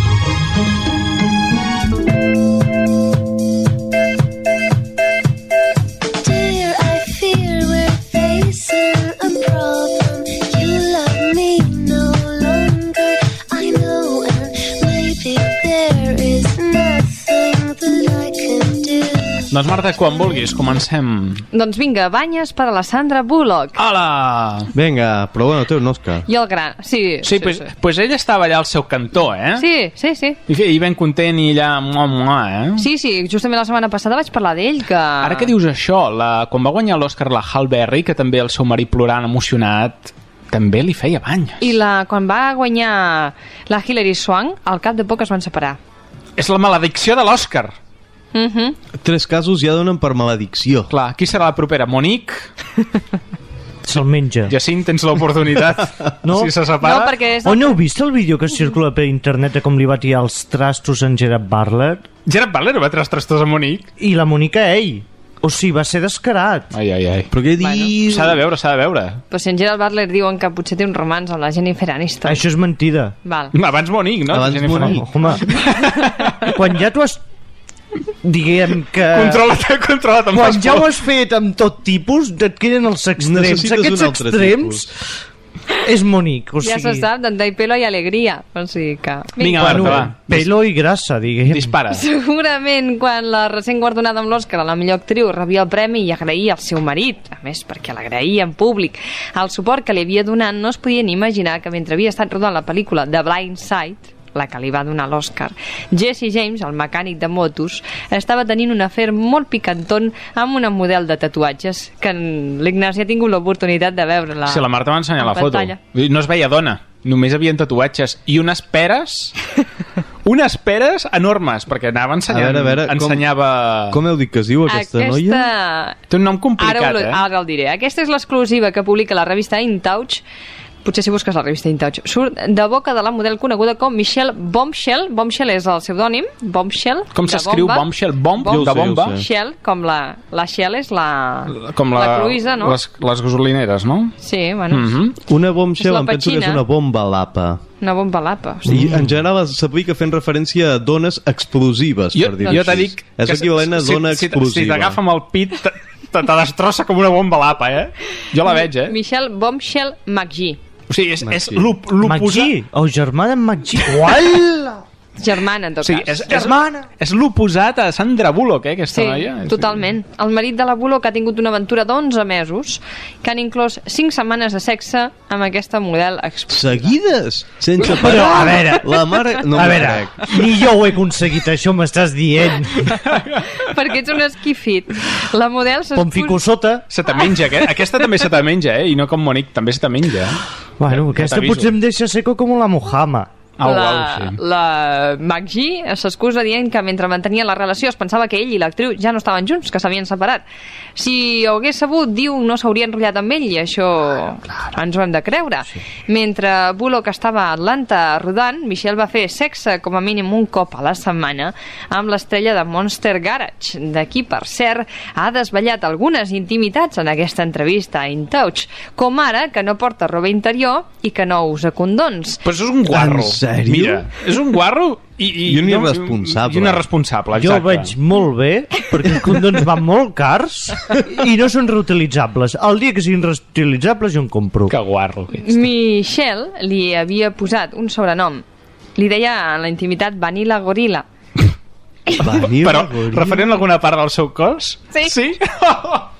Doncs Marta, quan vulguis, comencem. Doncs vinga, banyes per a la Sandra Bullock. Hola! Vinga, però bueno, té un Òscar. I el gran... Sí, Sí, pues, pues ell estava allà al seu cantó, eh? Sí, sí, sí. I, i ben content i allà... Mua, mua, eh? Sí, sí, justament la setmana passada vaig parlar d'ell, que... Ara que dius això, la, quan va guanyar l'Oscar la Hal Berry, que també el seu marit plorant, emocionat, també li feia bany. I la, quan va guanyar la Hilary Swank, al cap de poc es van separar. És la maledicció de l'Oscar. Mm -hmm. Tres casos ja donen per maledicció. Clar, qui serà la propera? Monique? (laughs) Se'l menja. Jacint, tens l'oportunitat. (laughs) No? Si se separa... No, perquè és... On heu vist el vídeo que circula per internet de com li va tirar els trastos en Gerard Butler? Gerard Butler va treure els trastos a Monique. I la Mònica a ell. O sigui, va ser descarat. Ai, ai, ai. Però què Bueno. dius? S'ha de veure, s'ha de veure. Però si en Gerald Butler diuen que potser té un romanç amb la Jennifer Aniston. Això és mentida. Val. Abans Monique, no? Abans Jennifer Monique. Home, (laughs) quan ja t'ho has... Diguem que... Controla't, (laughs) controla't Quan les ja ho has fet amb tot tipus, et queden els extrems. Necessites Aquests extrems és Monique. O ja sigui, se sap, d'on hi pelo i alegria. O sigui que... Vinga, bueno, Marta, va. pelo i grassa, diguem. Dispara. Segurament quan la recent guardonada amb l'Oscar a la millor actriu rebia el premi i agraïa al seu marit, a més perquè l'agraïa en públic, el suport que li havia donat no es podia ni imaginar que mentre havia estat rodant la pel·lícula The Blind Side, la que li va donar l'Oscar, Jesse James, el mecànic de motos, estava tenint un afer molt picanton amb una model de tatuatges que l'Ignasi ha tingut l'oportunitat de veure-la. Sí, la Marta va ensenyar en la foto. pantalla. No es veia dona, només havien tatuatges i unes peres (laughs) unes peres enormes perquè anava ensenyant, A veure, a veure, com- ensenyava Com heu dit que es diu aquesta, noia? té un nom complicat ara, ho- eh? ara el diré. Aquesta és l'exclusiva que publica la revista InTouch potser si busques la revista InTouch, surt de boca de la model coneguda com Michelle Bombshell. Bombshell és el pseudònim, Bombshell. com s'escriu bombshell bomb, ho de bomba sé. Shell, com la, la Shell és la, com la, la cruïsa, no? les, les gasolineres no? Sí, bueno, mm Mhm. Una bombshell, em penso que és una bomba lapa. una bomba lapa. I en general s'aplica fent referència a dones explosives, jo, per dir-ho jo t'he dit És que equivalent a si- dona si, explosiva. si t'agafa amb el pit te, te destrossa com una bomba lapa eh? jo la veig eh? Michelle Bombshell McGee. O sigui, és, és l'oposat McGee, o germà d'en McGee. Uala! Germana, en tot sigui, cas. és, és, és l'oposat a Sandra Bullock eh, aquesta Sí, noia totalment. El marit de la Bullock ha tingut una aventura d'11 mesos que han inclòs 5 setmanes de sexe amb aquesta model explosiva. Seguides? Sense Però, parar? a veure, La mare... No a veure, crec. ni jo ho he aconseguit, això m'estàs dient. (laughs) perquè ets un esquifit. La model Com fico sota... se te menja, aquest, aquesta també se te menja eh? i no com Monique, també se te menja? Bueno, aquesta potser em deixa seco com la Mojama. Au, la, au, sí. la McGee s'excusa dient que mentre mantenia la relació es pensava que ell i l'actriu ja no estaven junts, que s'havien separat. Si ho hagués sabut, diu, no s'hauria enrotllat amb ell i això ens ho hem de creure. Sí. Mentre Bullock estava a Atlanta rodant, Michelle va fer sexe com a mínim un cop a la setmana amb l'estrella de Monster Garage, de qui, per cert, ha desvetllat algunes intimitats en aquesta entrevista a InTouch, com ara que no porta roba interior i que no usa condons. Però això és un guarro. En sèrio? Mira, és un guarro i... I, I un irresponsable. I un irresponsable, Jo exacte. ho veig molt bé, perquè els condons van molt cars i no són reutilitzables. El dia que siguin reutilitzables jo en compro. Que guarro que ets. Michelle li havia posat un sobrenom. Li deia en la intimitat Vanilla Gorilla. Vanilla Però, Gorilla. referent a alguna part del seu cos? Sí. Sí? (laughs)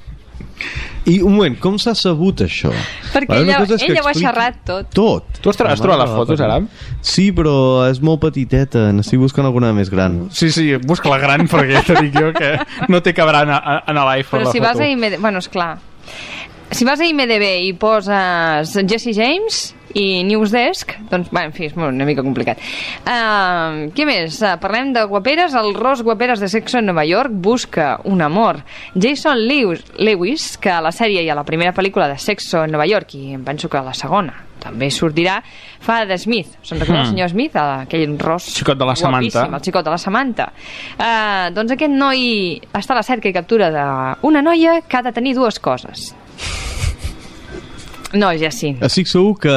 I un moment, com s'ha sabut això? Perquè ella, ella ho ha xerrat tot. Tot. Tu has, has trobat les fotos, ara? Sí, però és molt petiteta. N'estic buscant alguna més gran. Sí, sí, busca la gran perquè ja dic jo que no té cabrà en, en l'iPhone Però la si vas a IMDb... Bueno, esclar. Si vas a IMDb i poses Jesse James i Newsdesk, doncs, bueno, en fi, és una mica complicat. Uh, què més? Uh, parlem de guaperes. El Ros Guaperes de Sexo en Nova York busca un amor. Jason Lewis, Lewis, que a la sèrie i a la primera pel·lícula de Sexo en Nova York, i em penso que a la segona també sortirà, fa de Smith. Se'n recorda el Hmm. senyor Smith? Aquell ros Xicot de la Samantha. el xicot de la Samantha. Uh, doncs aquest noi està a la cerca i captura d'una noia que ha de tenir dues coses. No, ja sí. Estic segur que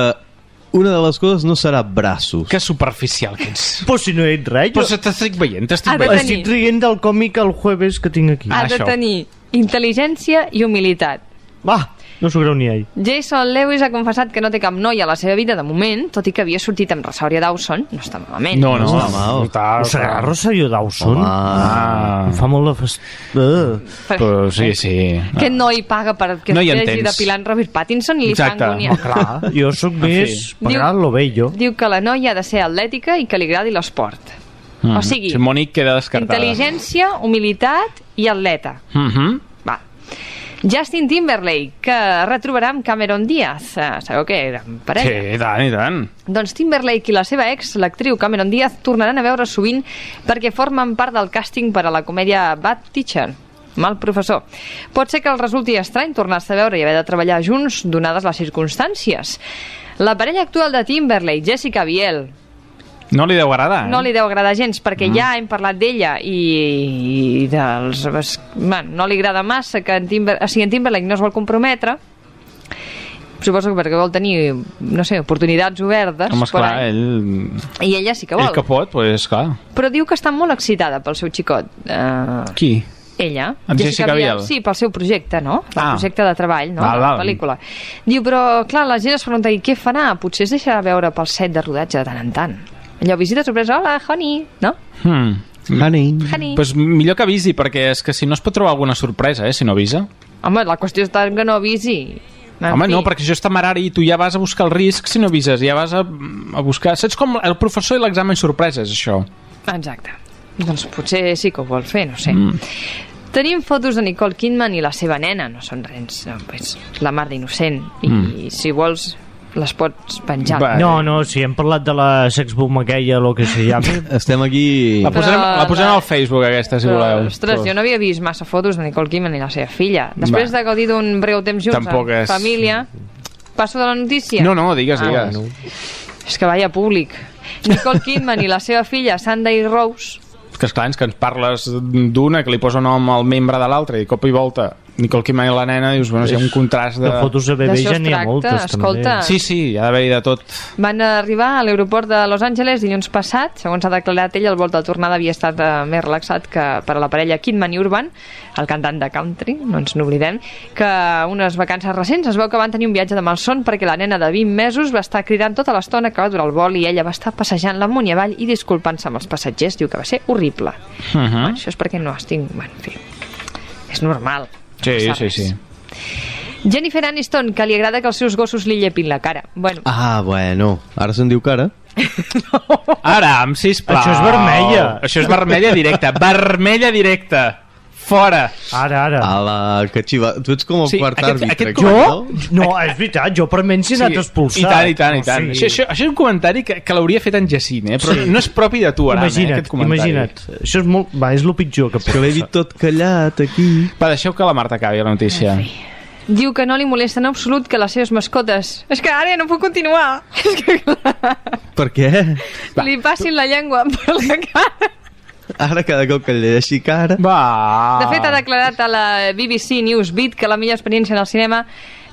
una de les coses no serà braços. Que superficial que ets. Però si no he dit res, Però jo se t'estic veient, t'estic veient. tenir- estic rient del còmic el jueves que tinc aquí. Ha Ah, de això. tenir intel·ligència i humilitat. Va, no s'ho creu ni ell. Jason Lewis ha confessat que no té cap noia a la seva vida de moment, tot i que havia sortit amb Rosario Dawson. No està malament. No, no, està mal. Està, Ho serà Rosario Dawson? Home. Ah, Em fa molt de fast... Uh. però sí, sí. Aquest noi paga per que No hi es hagi entens. depilant Robert Pattinson i li Exacte. fa angúnia. Oh, clar, jo sóc més pagar lo bello. Diu que la noia ha de ser atlètica i que li agradi l'esport. Mm. O sigui, Si Monique queda descartada. Intel·ligència, humilitat i atleta. Mm -hmm. Va. Justin Timberlake, que retrobarà amb Cameron Diaz. Eh, sabeu que eren Sí, parella? i tant, i tant. Doncs Timberlake i la seva ex, l'actriu Cameron Diaz, tornaran a veure sovint perquè formen part del càsting per a la comèdia Bad Teacher mal professor. Pot ser que els resulti estrany tornar-se a veure i haver de treballar junts donades les circumstàncies. La parella actual de Timberlake, Jessica Biel, No li deu agradar, eh? no li deu agradar gens, perquè Mm. ja hem parlat d'ella i, i dels... Bueno, no li agrada massa que en, Timber, o sigui, en Timberlake no es vol comprometre, suposo que perquè vol tenir, no sé, oportunitats obertes, Home, per esclar, ahí. ell... i ella sí que vol. Ell que pot, pues, clar. Però diu que està molt excitada pel seu xicot. Uh, Qui? ella. En Jessica Biel? Sí, pel seu projecte, no? El Ah. projecte de treball, no? Val, de la val. pel·lícula. Diu, però, clar, la gent es pregunta, i què farà? Potser es deixarà veure pel set de rodatge de tant en tant. Allò, visita sorpresa, hola, honey, no? Hmm. Honey. Honey. Pues millor que avisi, perquè és que si no es pot trobar alguna sorpresa, eh, si no avisa. Home, la qüestió està en que no avisi. En Home, fi. no, perquè això és temerari i tu ja vas a buscar el risc si no avises, ja vas a, a buscar... Saps com el professor i l'examen sorpresa, és això? Exacte. Doncs potser sí que ho vol fer, no sé. Mm. Tenim fotos de Nicole Kidman i la seva nena, no són res, no, pues, la mar d'innocent. I, Mm. si vols, les pots penjar. No, no, si hem parlat de la sexboom aquella, lo que se (laughs) llama. Estem aquí... La posarem, Però la posarem la- al Facebook, aquesta, si Però, voleu. ostres, jo no havia vist massa fotos de Nicole Kidman i la seva filla. Després Va. de gaudir d'un breu temps junts Tampoc en és- família, passo de la notícia? No, no, digues, Ah, digues. bueno. És que vaya públic. Nicole Kidman i la seva filla, Sunday Rose, Que esclar, és que ens parles d'una que li posa nom al membre de l'altra i cop i volta Nicole Kidman i la nena, dius, bueno, si hi ha un contrast de... De fotos de bebè ja n'hi ha moltes, escolta. també. Sí, sí, hi ha d'haver-hi de tot. van arribar a l'aeroport de Los Angeles dilluns passat. Segons ha declarat ell, el vol de tornada havia estat eh, més relaxat que per a la parella Kidman i Urban, el cantant de country, no ens n'oblidem, que unes vacances recents es veu que van tenir un viatge de malson perquè la nena de 20 mesos va estar cridant tota l'estona que va durar el vol i ella va estar passejant l'amunt i avall i disculpant-se amb els passatgers. Diu que va ser horrible. Uh -huh. Bueno, això és perquè no estic... Bueno, en fi, és normal. Sí, no sí, res. sí. Jennifer Aniston, que li agrada que els seus gossos li llepin la cara. Bueno, Ah, bueno. Ara se'n diu cara? (laughs) Aram, sisplau. Això és vermella. Això és vermella directa. vermella directa. Fora. Ara, ara. Ala, que xiva. Tu ets com el Sí, quart aquest- àrbitre. aquest Jo? No, és veritat, jo per menys he anat expulsat. I tant, i tant, i tant. O Això, sigui, això, això és un comentari que, que l'hauria fet en Jacint, eh? però Sí. no és propi de tu, Aram, eh, Imagina't, aquest comentari. imagina't. Això és molt... Va, és el pitjor que pot Que l'he dit tot callat aquí. Va, deixeu que la Marta acabi la notícia. diu que no li molesta en absolut que les seves mascotes... És que ara no puc continuar. (laughs) És que clar, Per què? li passin la llengua per la cara. Ara cada cop que el llegeixi cara... Va. De fet, ha declarat a la BBC Newsbeat que la millor experiència en el cinema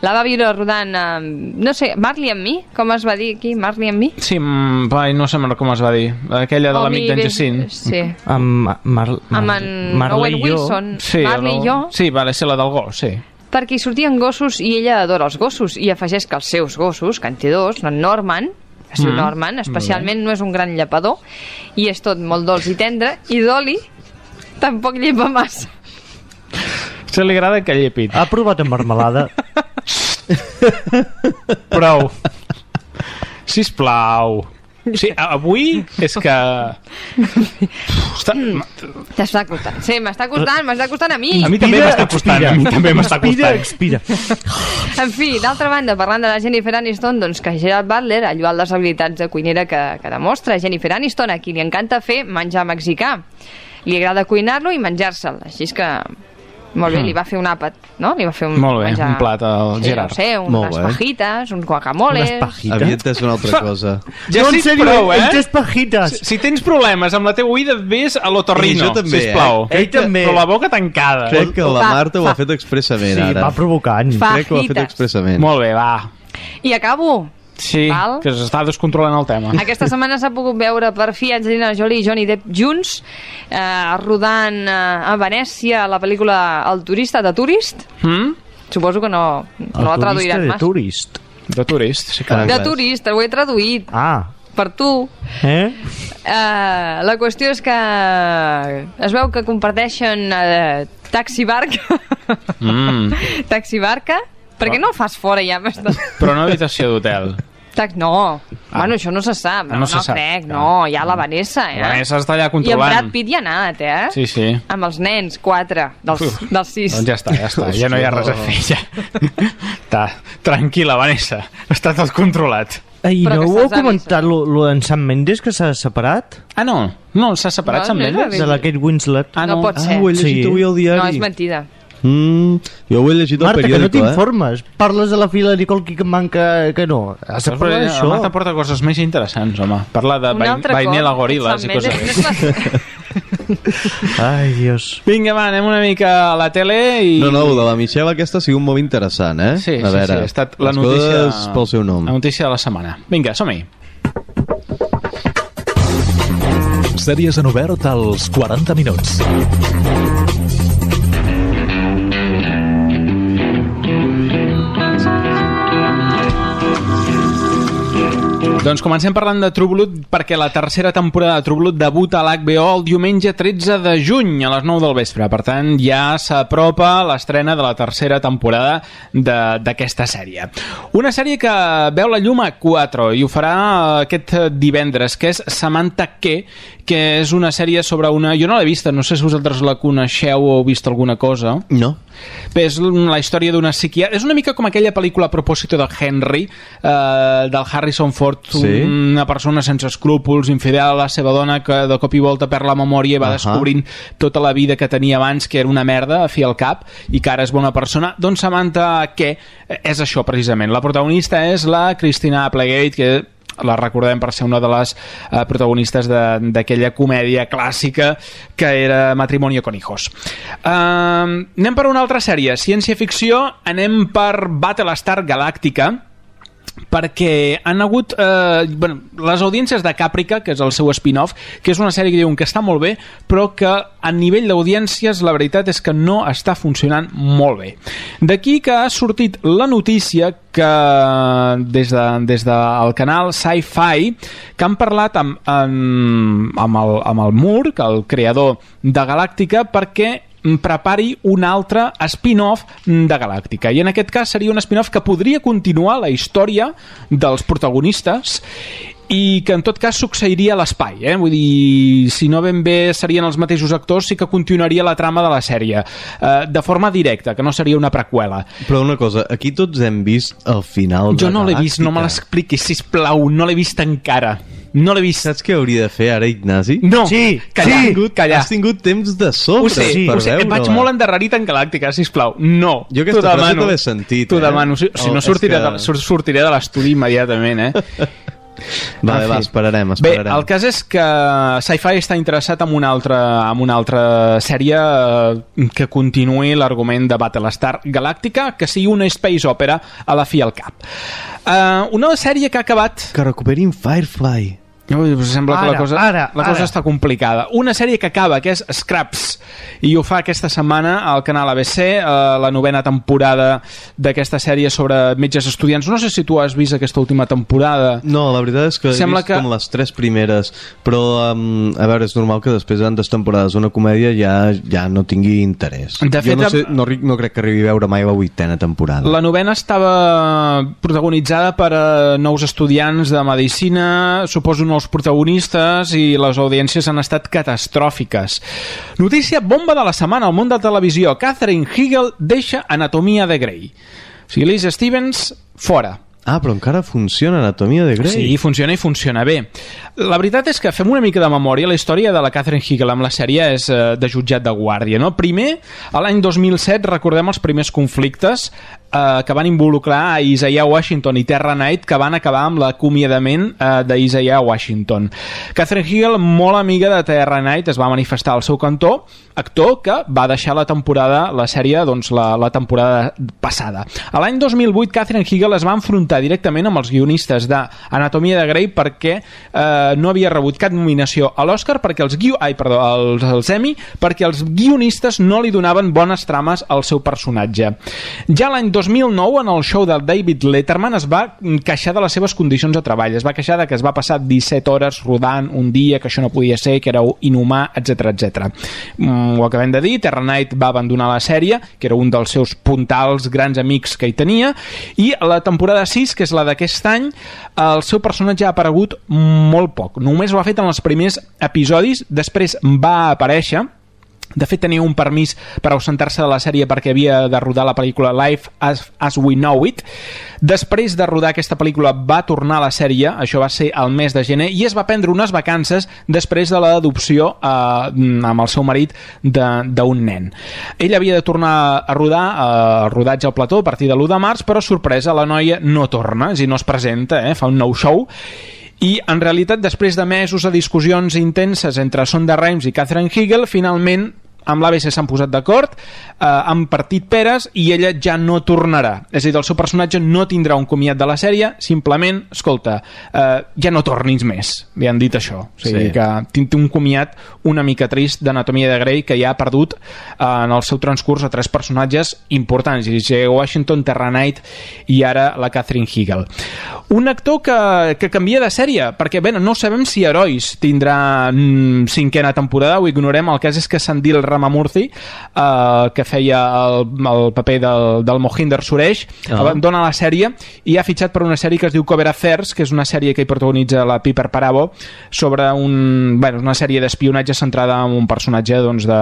la va viure rodant, eh, no sé, Marley and Me? Com es va dir aquí? Marley and Me? Sí, mm, vai, no sé com es va dir. Aquella de O l'amic mi d'en Jacint. Sí. Amb Mar Mar Amb en Marley Owen i jo. Wilson. Sí, Marley el- i jo. Sí, vale, ser la del gos, sí. Perquè hi sortien gossos i ella adora els gossos i afegeix que els seus gossos, que en té dos, en Norman, es diu Mm, Norman, especialment no és un gran llepador i és tot molt dolç i tendre i Dolly tampoc llepa massa. Se li agrada que llepit. Ha provat amb marmelada. (laughs) Prou. Sisplau. Sí, avui és que... Està... T'està costant. Sí, m'està costant, m'està costant a mi. A mi també m'està costant, a mi també m'està Expira, costant. expira. En fi, d'altra banda, parlant de la Jennifer Aniston, doncs que Gerard Butler ha lluat les habilitats de cuinera que, que demostra Jennifer Aniston, a qui li encanta fer menjar mexicà. Li agrada cuinar-lo i menjar-se'l, així és que... Molt bé, Hmm. li va fer un àpat, no? Li va fer un Molt bé, menjar... un plat al sí, Gerard. No sé, Molt unes bé. pajitas, uns guacamoles... Havia entès una altra cosa. Ja no, en sí, sèrio, prou, eh? entes pajitas. Si, si tens problemes amb la teva oïda, vés a l'otorrino, també, sisplau. eh? Ell també. Però la boca tancada. Crec que la Marta ho ha fet expressament, Sí, ara. va provocant. Fa- Crec que ho ha fet fajitas. expressament. Molt bé, va. I acabo. Sí, Val. que s'està descontrolant el tema. Aquesta setmana s'ha pogut veure per fi Angelina Jolie i Johnny Depp junts eh, rodant eh, a Venècia la pel·lícula El turista de Tourist. Mm? Suposo que no, no El la turista traduiran de massa. turist. De turist, sí que... De turista, ho he traduït Ah, per tu. eh? Uh, la qüestió és que es veu que comparteixen uh, taxi barca Mm. (laughs) taxi barca per què no el fas fora ja? Però no habitació d'hotel. Tac, no, bueno, això no se sap Ah, no, no se no sap. crec, Ah. no, hi ha la Vanessa eh? La Vanessa està allà i en controlant. Brad Pitt hi ha anat, eh? Sí, sí. amb els nens, quatre dels, Uf. dels sis Doncs ja està, ja està. Ja no hi ha res a fer, ja. (laughs) Està, tranquil·la, Vanessa. Està tot controlat. I Però no ho heu comentat, lo, lo d'en Sam Mendes, que s'ha separat? Ah, no? No, s'ha separat No, no, no amb és ella? Sí. De la Kate Winslet. Ah, no no. pot Ah, ser ho he llegit Sí. avui al diari. no, és mentida Mm, jo ho he llegit al Marta, que no periòdico, eh? t'informes. Parles de la fila de Nicole Kidman que, que no. Has de parlar La d'això. Marta porta coses més interessants, home. Parla de vainela cop, goriles i coses Mendes, així. és la- (laughs) Ai, Dios. Vinga, va, anem una mica a la tele i... No, no, de la Michelle aquesta ha sigut molt interessant, eh? Sí, a sí, veure, sí, ha estat la notícia... pel seu nom. La notícia de la setmana. Vinga, som-hi. Sèries en obert als 40 minuts. Doncs comencem parlant de Blood perquè la tercera temporada de Blood debuta a l'HBO el diumenge 13 de juny a les 9 del vespre. Per tant, ja s'apropa l'estrena de la tercera temporada d'aquesta sèrie. Una sèrie que veu la llum a 4 i ho farà aquest divendres, que és Samantha Ke, que és una sèrie sobre una... Jo no l'he vista, no sé si vosaltres la coneixeu o heu vist alguna cosa. No. Bé, és la història d'una psiquiatra... És una mica com aquella pel·lícula a propòsito de Henry, eh, del Harrison Ford, Sí. una persona sense escrúpols, infidel a la seva dona, que de cop i volta perd la memòria i va Ahà. descobrint tota la vida que tenia abans, que era una merda, a fi al cap, i que ara és bona persona. Doncs Samantha, què? És això, precisament. La protagonista és la Christina Applegate, que la recordem per ser una de les eh, protagonistes d'aquella comèdia clàssica que era Matrimonio con hijos. Uh, anem per una altra sèrie, ciència-ficció, anem per Battlestar Galàctica, perquè han hagut eh, bueno, les audiències de Caprica, que és el seu spin-off, que és una sèrie que diuen que està molt bé, però que a nivell d'audiències la veritat és que no està funcionant molt bé. D'aquí que ha sortit la notícia que des, de, des del canal Sci-Fi que han parlat amb, amb, amb, el, amb el Moore, que el creador de Galàctica, perquè prepari un altre spin-off de Galàctica. I en aquest cas seria un spin-off que podria continuar la història dels protagonistes i que en tot cas succeiria a l'espai, eh? vull dir, si no ben bé serien els mateixos actors, sí que continuaria la trama de la sèrie, eh, de forma directa, que no seria una preqüela. Però una cosa, aquí tots hem vist el final Jo de no l'he vist, no me l'expliquis, sisplau, no l'he vist encara. No l'he vist. Saps què hauria de fer ara, Ignasi? No, Sí, callar, Has tingut, callar. has tingut temps de sobre Ho sé, per ho sé, vaig molt endarrerit en Galàctica, sisplau. No, Jo aquesta frase demano. te l'he sentit, T'ho eh? demano, si, si Oh, no sortiré, que- de, sortiré de l'estudi immediatament, eh? (laughs) Vale, va, fi. esperarem, Bé, esperarem. el cas és que Sci-Fi està interessat en una altra, en una altra sèrie eh, que continuï l'argument de Battlestar Galàctica, que sigui una space opera a la fi al cap. Uh, una sèrie que ha acabat Que recuperin Firefly. Ui, pues sembla que la Ara, cosa, ara, la cosa ara. està complicada. Una sèrie que acaba, que és Scraps, i ho fa aquesta setmana al canal ABC, eh, la novena temporada d'aquesta sèrie sobre metges estudiants. No sé si tu has vist aquesta última temporada. No, la veritat és que Sembla he vist que- com les tres primeres, però um, a veure, és normal que després de tantes temporades d'una comèdia ja ja no tingui interès. De jo fet, no, amb- sé, no, no crec que arribi a veure mai la vuitena temporada. La novena estava protagonitzada per eh, nous estudiants de medicina, suposo nous protagonistes, i les audiències han estat catastròfiques. Notícia bomba de la setmana al món de la televisió. Catherine Hegel deixa Anatomia de Grey. O sigui, Liz Stevens, fora. Ah, però encara funciona Anatomia de Grey. Sí, funciona i funciona bé. La veritat és que fem una mica de memòria. La història de la Catherine Hegel amb la sèrie és eh, de jutjat de guàrdia. No? Primer, a l'any 2007, recordem els primers conflictes eh, que van involucrar a Isaiah Washington i Terra Knight, que van acabar amb l'acomiadament eh, d'Isaiah Washington. Catherine Hegel, molt amiga de Terra Knight, es va manifestar al seu cantó, actor que va deixar la temporada, la sèrie, doncs, la, la temporada passada. A l'any 2008, Catherine Hegel es va enfrontar directament amb els guionistes d'Anatomia de Grey perquè eh, no havia rebut cap nominació a l'Oscar perquè els guio... Ai, perdó, els, els Emmy perquè els guionistes no li donaven bones trames al seu personatge. Ja l'any 2009, en el show del David Letterman, es va queixar de les seves condicions de treball. Es va queixar de que es va passar 17 hores rodant un dia, que això no podia ser, que era inhumà, etc etc. Mm, ho acabem de dir, Terra Knight va abandonar la sèrie, que era un dels seus puntals grans amics que hi tenia, i la temporada 6, que és la d'aquest any, el seu personatge ha aparegut molt poc. Només ho ha fet en els primers episodis, després va aparèixer de fet, tenia un permís per ausentar-se de la sèrie perquè havia de rodar la pel·lícula Life as, as We Know It. Després de rodar aquesta pel·lícula va tornar a la sèrie, això va ser al mes de gener, i es va prendre unes vacances després de l'adopció eh, amb el seu marit d'un nen. Ell havia de tornar a rodar eh, el rodatge al plató a partir de l'1 de març, però sorpresa, la noia no torna, és a dir, no es presenta, eh, fa un nou show, i en realitat després de mesos de discussions intenses entre Sonda Rhimes i Catherine Hegel finalment amb l'ABC s'han posat d'acord, eh, han partit peres i ella ja no tornarà. És a dir, el seu personatge no tindrà un comiat de la sèrie, simplement, escolta, eh, ja no tornis més. Li han dit això. O sigui, Sí. que té un comiat una mica trist d'Anatomia de Grey que ja ha perdut eh, en el seu transcurs a tres personatges importants, J. Washington, Terra Knight i ara la Catherine Hegel. Un actor que, que canvia de sèrie, perquè bé, no sabem si Herois tindrà mm, cinquena temporada, ho ignorem, el cas és que Sandil Ramamurthy, eh, que feia el, el paper del, del Mohinder Suresh, Ah. abandona la sèrie i ha fitxat per una sèrie que es diu Cover Affairs, que és una sèrie que hi protagonitza la Piper Parabo, sobre un, bueno, una sèrie d'espionatge centrada en un personatge doncs, de,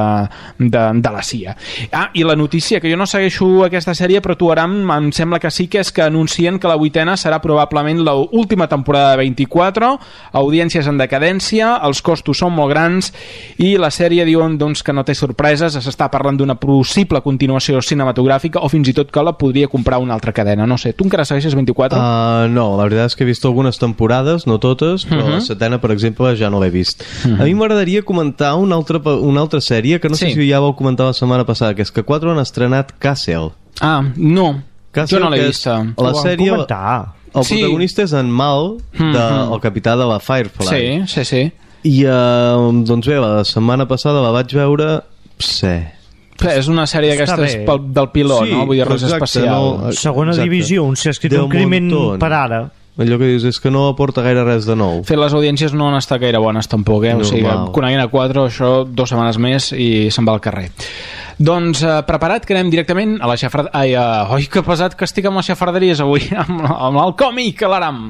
de, de la CIA. Ah, i la notícia, que jo no segueixo aquesta sèrie, però tu, Aram, em sembla que sí que és que anuncien que la vuitena serà probablement l'última temporada de 24, audiències en decadència, els costos són molt grans i la sèrie diuen doncs, que no té sorpreses, s'està parlant d'una possible continuació cinematogràfica o fins i tot que la podria comprar una altra cadena. No sé, tu encara segueixes 24? Uh, no, la veritat és que he vist algunes temporades, no totes, però Mhm. la setena, per exemple, ja no l'he vist. Mhm. A mi m'agradaria comentar una altra, una altra sèrie que no sé Sí. si ja vau comentar la setmana passada, que és que 4 han estrenat Castle. Ah, no. Castle, jo no l'he vista. La sèrie... comentar. El Sí. protagonista és en Mal, de, Mhm. el capità de la Firefly. Sí, sí, sí. I, uh, doncs bé, la setmana passada la vaig veure... Sí. Bé, és una sèrie d'aquestes pel, del piló, Sí, no? Vull dir, res exacte, especial. no, Segona Exacte. divisió, un s'ha escrit un crimen montón. per ara. Allò que dius és que no aporta gaire res de nou. Fet les audiències no han estat gaire bones tampoc, eh? O sigui, coneguent a 4, això dues setmanes més i se'n va al carrer. Doncs eh, preparat que anem directament a la xafrad... Ai, eh, oi, que pesat que estic amb les xafarderies avui, (laughs) amb, amb el còmic, l'aram.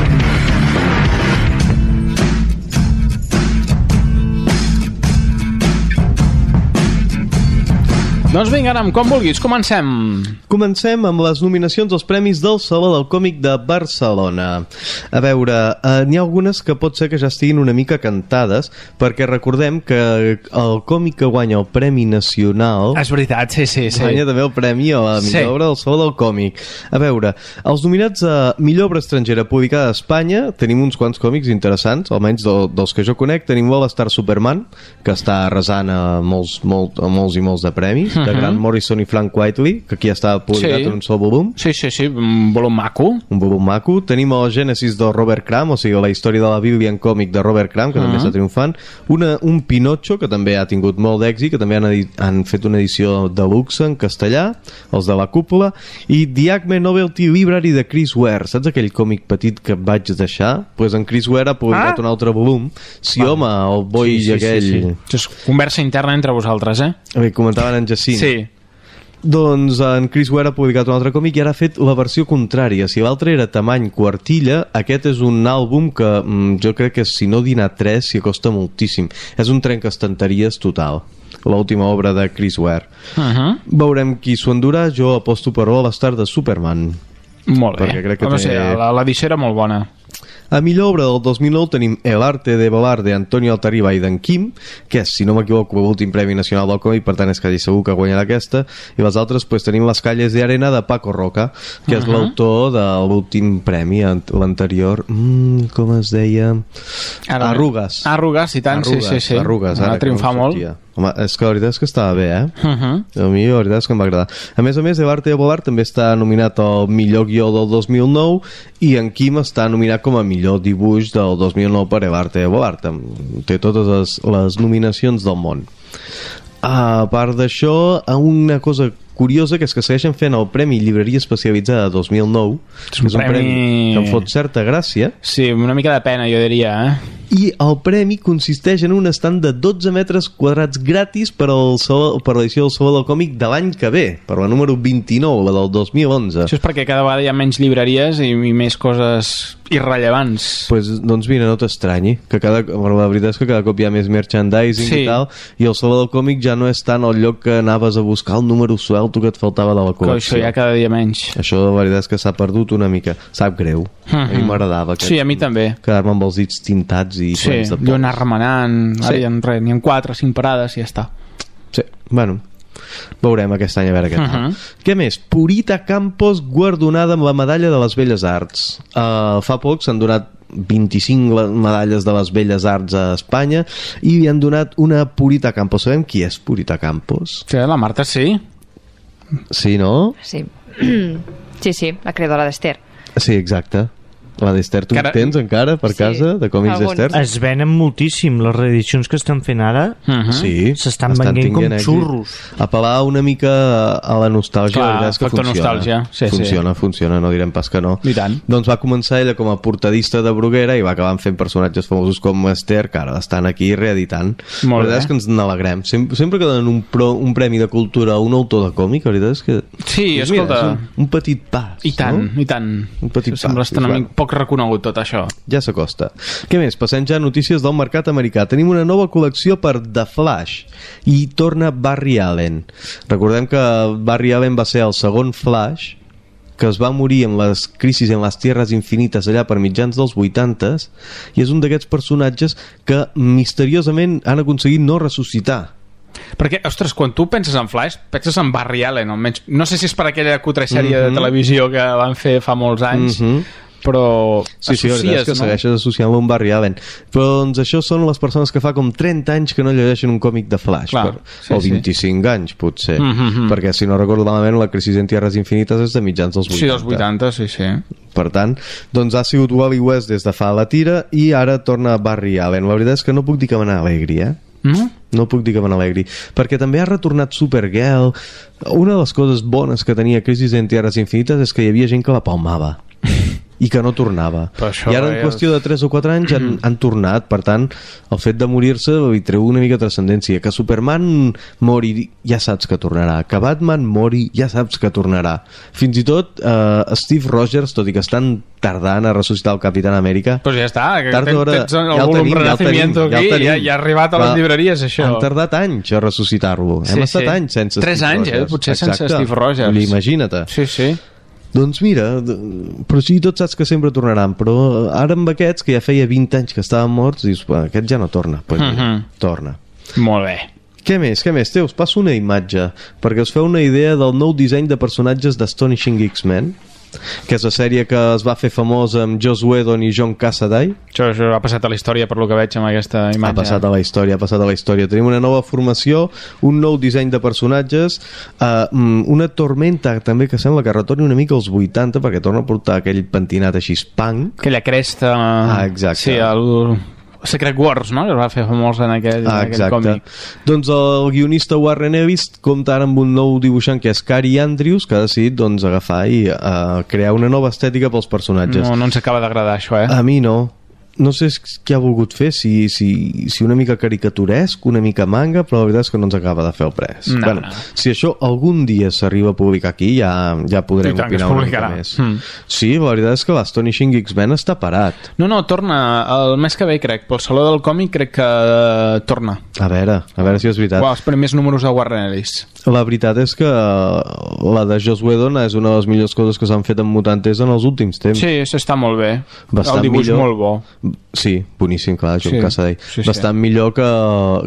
Doncs vinga, Aram, com vulguis, comencem. Comencem amb les nominacions als Premis del Saló del Còmic de Barcelona. A veure, eh, n'hi ha algunes que pot ser que ja estiguin una mica cantades, perquè recordem que el còmic que guanya el Premi Nacional... És veritat, sí, sí, sí. Guanya també el premi a la millor Sí. obra del Saló del Còmic. A veure, els nominats a millor obra estrangera publicada a Espanya tenim uns quants còmics interessants, almenys de, dels que jo conec. Tenim l'All-Star Superman, que està arrasant a molts, molt, a molts i molts de premis, de Mhm. Grant Morrison i Frank Whiteley, que aquí està publicat Sí. en un sol volum. Sí, sí, sí, un volum maco. Un volum maco. Tenim el Gènesis de Robert Crumb, o sigui, la història de la Bíblia en còmic de Robert Crumb, que també Mhm. està triomfant. Una, un Pinocho, que també ha tingut molt d'èxit, que també han, han fet una edició de luxe en castellà, els de la cúpula, i The Acme Novelty Library de Chris Ware. Saps aquell còmic petit que vaig deixar? Doncs pues en Chris Ware ha publicat Ah. un altre volum. Sí, home, el boi sí, sí, aquell... Sí, sí. És conversa interna entre vosaltres, eh? Bé, comentaven en Jacint. Sí. Doncs en Chris Ware ha publicat un altre còmic i ara ha fet la versió contrària. Si l'altre era tamany quartilla, aquest és un àlbum que mm, jo crec que si no dina 3 s'hi acosta moltíssim. És un trencaestanteries total l'última obra de Chris Ware. Uh -huh. Veurem qui s'ho endurà, jo aposto per l'All-Star de Superman. Molt bé. Perquè crec que Home, té- la- l'edició era molt bona. A millor obra del 2009 tenim El arte de volar de Antonio Altariba i d'en Kim, que és, si no m'equivoco, l'últim Premi Nacional del Còmic, per tant és quasi segur que guanyarà aquesta, i les altres pues, tenim Les calles de arena de Paco Roca, que és Mhm. l'autor de l'últim premi, ant- l'anterior, mm, com es deia? Arrugues. Arrugues, i tant, Arrugues, sí, sí, sí. Arrugues, ara no em molt. sortia. Home, és que la veritat és que estava bé, eh? Uh -huh. A mi la veritat és que em va agradar. A més a més, El arte de volar també està nominat al millor guió del 2009 i en Kim està nominat com a millor dibuix del 2009 per El arte de volar. Tam- Té totes les, les nominacions del món. A part d'això, una cosa curiosa que és que segueixen fent el Premi Llibreria Especialitzada 2009 És un que és un premi premi que em fot certa gràcia Sí, una mica de pena, jo diria, eh? I el premi consisteix en un estand de 12 metres quadrats gratis per, al saló, per l'edició del Saló del Còmic de l'any que ve, per la número 29, la del 2011. Això és perquè cada vegada hi ha menys llibreries i, i més coses irrellevants. Pues, doncs mira, no t'estranyi que cada, bueno, la veritat és que cada cop hi ha més merchandising Sí. i tal i el Saló del Còmic ja no és tant el lloc que anaves a buscar el número suelto que et faltava de la Que col·lecció això ja cada dia menys. això la veritat és que s'ha perdut una mica sap greu, a mi m'agradava Sí, a mi també. quedar-me amb els dits tintats i Sí, plens de jo pols. anar remenant, ara Sí. hi ha, res, n'hi ha 4 o 5 parades i ja està. Sí, bueno, veurem aquest any a veure què tal. Mhm. Què més? Purita Campos guardonada amb la medalla de les Belles Arts. Uh, fa poc s'han donat 25 la- medalles de les Belles Arts a Espanya i li han donat una Purita Campos. Sabem qui és Purita Campos? Sí, la Marta sí. Sí, no? Sí. (clears throat) sí, sí, la creadora d'Ester. Sí, exacte. La d'Ester, tu Encara- tens encara per Sí, casa, de còmics d'Ester? Es venen moltíssim les reedicions que estan fent ara. Mhm. Sí, S'estan venent com èxit. xurros. Apel·lar una mica a la nostàlgia, Clar, la veritat és que funciona. nostàlgia, sí, sí. funciona, funciona, no direm pas que no. I tant. Doncs va començar ella com a portadista de Bruguera i va acabar fent personatges famosos com Esther, que ara estan aquí reeditant. Molt la veritat bé. és que ens n'alegrem. Sempre, sempre que donen un, pro, un premi de cultura a un autor de còmic, la veritat és que... Sí, doncs escolta. és un, un petit pas. I tant, no? i tant. Un petit Això Sembla pas, estar una bueno. mica poc reconegut tot això. Ja s'acosta. Què més? Passem ja a notícies del mercat americà. Tenim una nova col·lecció per The Flash i torna Barry Allen. Recordem que Barry Allen va ser el segon Flash que es va morir en les crisis en les Tierres Infinites allà per mitjans dels 80s i és un d'aquests personatges que misteriosament han aconseguit no ressuscitar. Perquè, ostres, quan tu penses en Flash, penses en Barry Allen, almenys. No sé si és per aquella cutre sèrie Mhm. de televisió que van fer fa molts anys, Mhm. Però Sí, sí, veritat és que no? segueixes associant-lo amb Barry Allen. Però doncs això són les persones que fa com 30 anys que no llegeixen un còmic de Flash. Clar, per, sí, o sí. 25 anys, potser. Mhm. Perquè, si no recordo malament, la crisi en Tierres Infinites és de mitjans dels 80. Sí, dels 80, sí, sí. Per tant, doncs ha sigut Wally West des de fa la tira i ara torna Barry Allen. La veritat és que no puc dir que me n'alegri, eh? No? No puc dir que me n'alegri. Perquè també ha retornat Supergirl. Una de les coses bones que tenia Crisis en Tierres Infinites és que hi havia gent que la palmava i que no tornava. I ara en qüestió de 3 o 4 anys han, han tornat, per tant el fet de morir-se li treu una mica de transcendència que Superman mori ja saps que tornarà, que Batman mori ja saps que tornarà. Fins i tot eh, Steve Rogers, tot i que estan tardant a ressuscitar el Capitán Amèrica Pues ja està, que tens, d'hora- tens el ja volum tenim, ja tenim, ja aquí, ja, tenim. ja ha arribat a les llibreries, això. Han tardat anys a ressuscitar-lo. Hem estat anys sense Tres Steve anys, eh? Rogers. Potser sense Exacte. Steve Rogers. Imagina't. Sí, sí. Doncs mira, però sí, tots saps que sempre tornaran, però ara amb aquests, que ja feia 20 anys que estaven morts, dius, bueno, aquest ja no torna. Pues mira, Mhm. torna. Molt bé. Què més? Què més? Té, us passo una imatge perquè us feu una idea del nou disseny de personatges d'Astonishing X-Men que és la sèrie que es va fer famosa amb Joss Whedon i John Cassaday Això, això ha passat a la història per lo que veig amb aquesta imatge. ha passat a la història, ha passat a la història. Tenim una nova formació, un nou disseny de personatges, uh, una tormenta també que sembla que retorni una mica als 80 perquè torna a portar aquell pentinat així punk. Aquella cresta... Ah, exacte. Sí, el Secret Wars, no? Que es va fer famós en aquell, Ah, en aquell còmic. Doncs el guionista Warren Ellis compta ara amb un nou dibuixant que és Cary Andrews que ha decidit doncs, agafar i uh, crear una nova estètica pels personatges. No, no ens acaba d'agradar això, eh? A mi no. No sé què ha volgut fer, si, si, si una mica caricaturesc, una mica manga, però la veritat és que no ens acaba de fer el pres. No, bueno, no. Si això algun dia s'arriba a publicar aquí, ja, ja podrem tant opinar una mica més. Mm. Sí, la veritat és que l'Astonishing X-Men està parat. No, no, torna el mes que ve, crec. Pel Saló del Còmic crec que eh, torna. A veure, a veure si és veritat. Uau, els primers números de Warren Ellis. La veritat és que la de Joss Whedon és una de les millors coses que s'han fet amb mutantes en els últims temps. Sí, això està molt bé. Bastant el dibuix millor. molt bo. Sí, boníssim, clar, John Sí, Cassaday. sí, sí. Bastant millor que,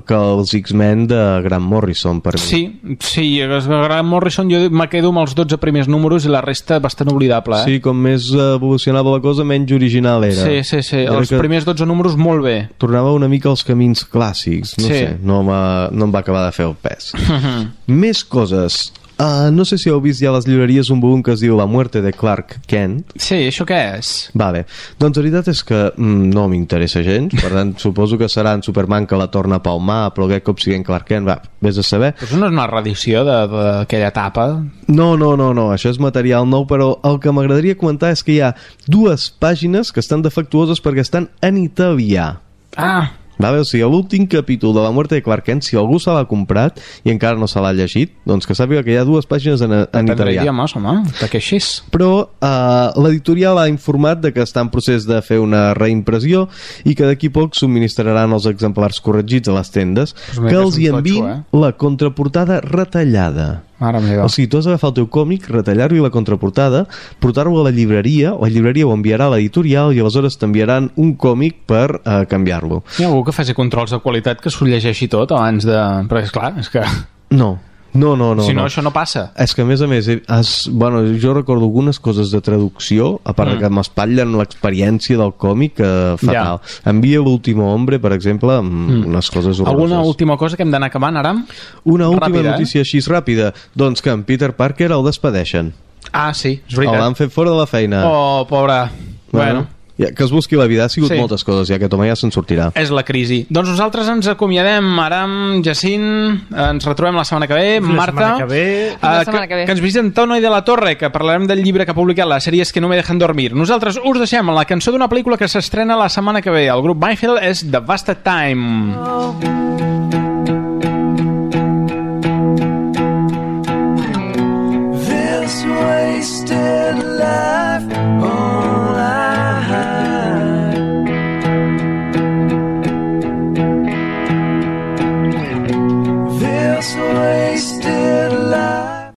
que els X-Men de Grant Morrison, per mi. Sí, sí, Grant Morrison jo me quedo amb els 12 primers números i la resta bastant oblidable, eh? Sí, com més evolucionava la cosa, menys original era. Sí, sí, sí. Era Els que primers 12 números molt bé. Tornava una mica als camins clàssics, no Sí. sé, no, no em va acabar de fer el pes. (laughs) Més coses. Uh, no sé si heu vist ja a les llibreries un volum que es diu La muerte de Clark Kent. Sí, això què és? Vale. Doncs la veritat és que mm, no m'interessa gens, per tant (laughs) suposo que serà en Superman que la torna a palmar, però aquest cop sigui en Clark Kent, va, vés a saber. Però això no és una reedició de- d'aquella etapa? No, no, no, no, això és material nou, però el que m'agradaria comentar és que hi ha dues pàgines que estan defectuoses perquè estan en italià. Ah, Vale? O sigui, l'últim capítol de la muerte de Clark Kent, si algú se l'ha comprat i encara no se l'ha llegit, doncs que sàpiga que hi ha dues pàgines en, en italià. idiomes, home, te queixis. Però eh, l'editorial ha informat de que està en procés de fer una reimpressió i que d'aquí poc subministraran els exemplars corregits a les tendes Pues que que els hi enviïn eh? la contraportada retallada. Mare meva. O sigui, tu has d'agafar el teu còmic, retallar-li la contraportada, portar-lo a la llibreria, la llibreria ho enviarà a l'editorial i aleshores t'enviaran un còmic per eh, canviar-lo. Hi ha algú que faci controls de qualitat que s'ho llegeixi tot abans de... Però és clar, és que... No, no, no, no. si no, això no passa. És que a més a més, eh, has, bueno, jo recordo algunes coses de traducció, a part Mm. que m'espatllen l'experiència del còmic, eh, fatal. Ja. Envia l'último hombre, per exemple, amb Mm. unes coses horroroses. Alguna última cosa que hem d'anar acabant ara? Una última Ràpida, eh? notícia així ràpida. Doncs que en Peter Parker el despedeixen. Ah, sí, és El veritat. l'han fet fora de la feina. Oh, pobre. Bueno, ja, que es busqui la vida. Ha sigut sí. moltes coses i ja, aquest home ja se'n sortirà. És la crisi. Doncs nosaltres ens acomiadem ara amb Jacint. Ens retrobem la setmana que ve. La Marta, que ve. Uh, la que, que, ve. que ens visita Antonio de la Torre, que parlarem del llibre que ha publicat les sèries que no me dejan dormir. Nosaltres us deixem la cançó d'una pel·lícula que s'estrena la setmana que ve. El grup Mayfield és The Vasted Time. Oh. wasted life. Oh.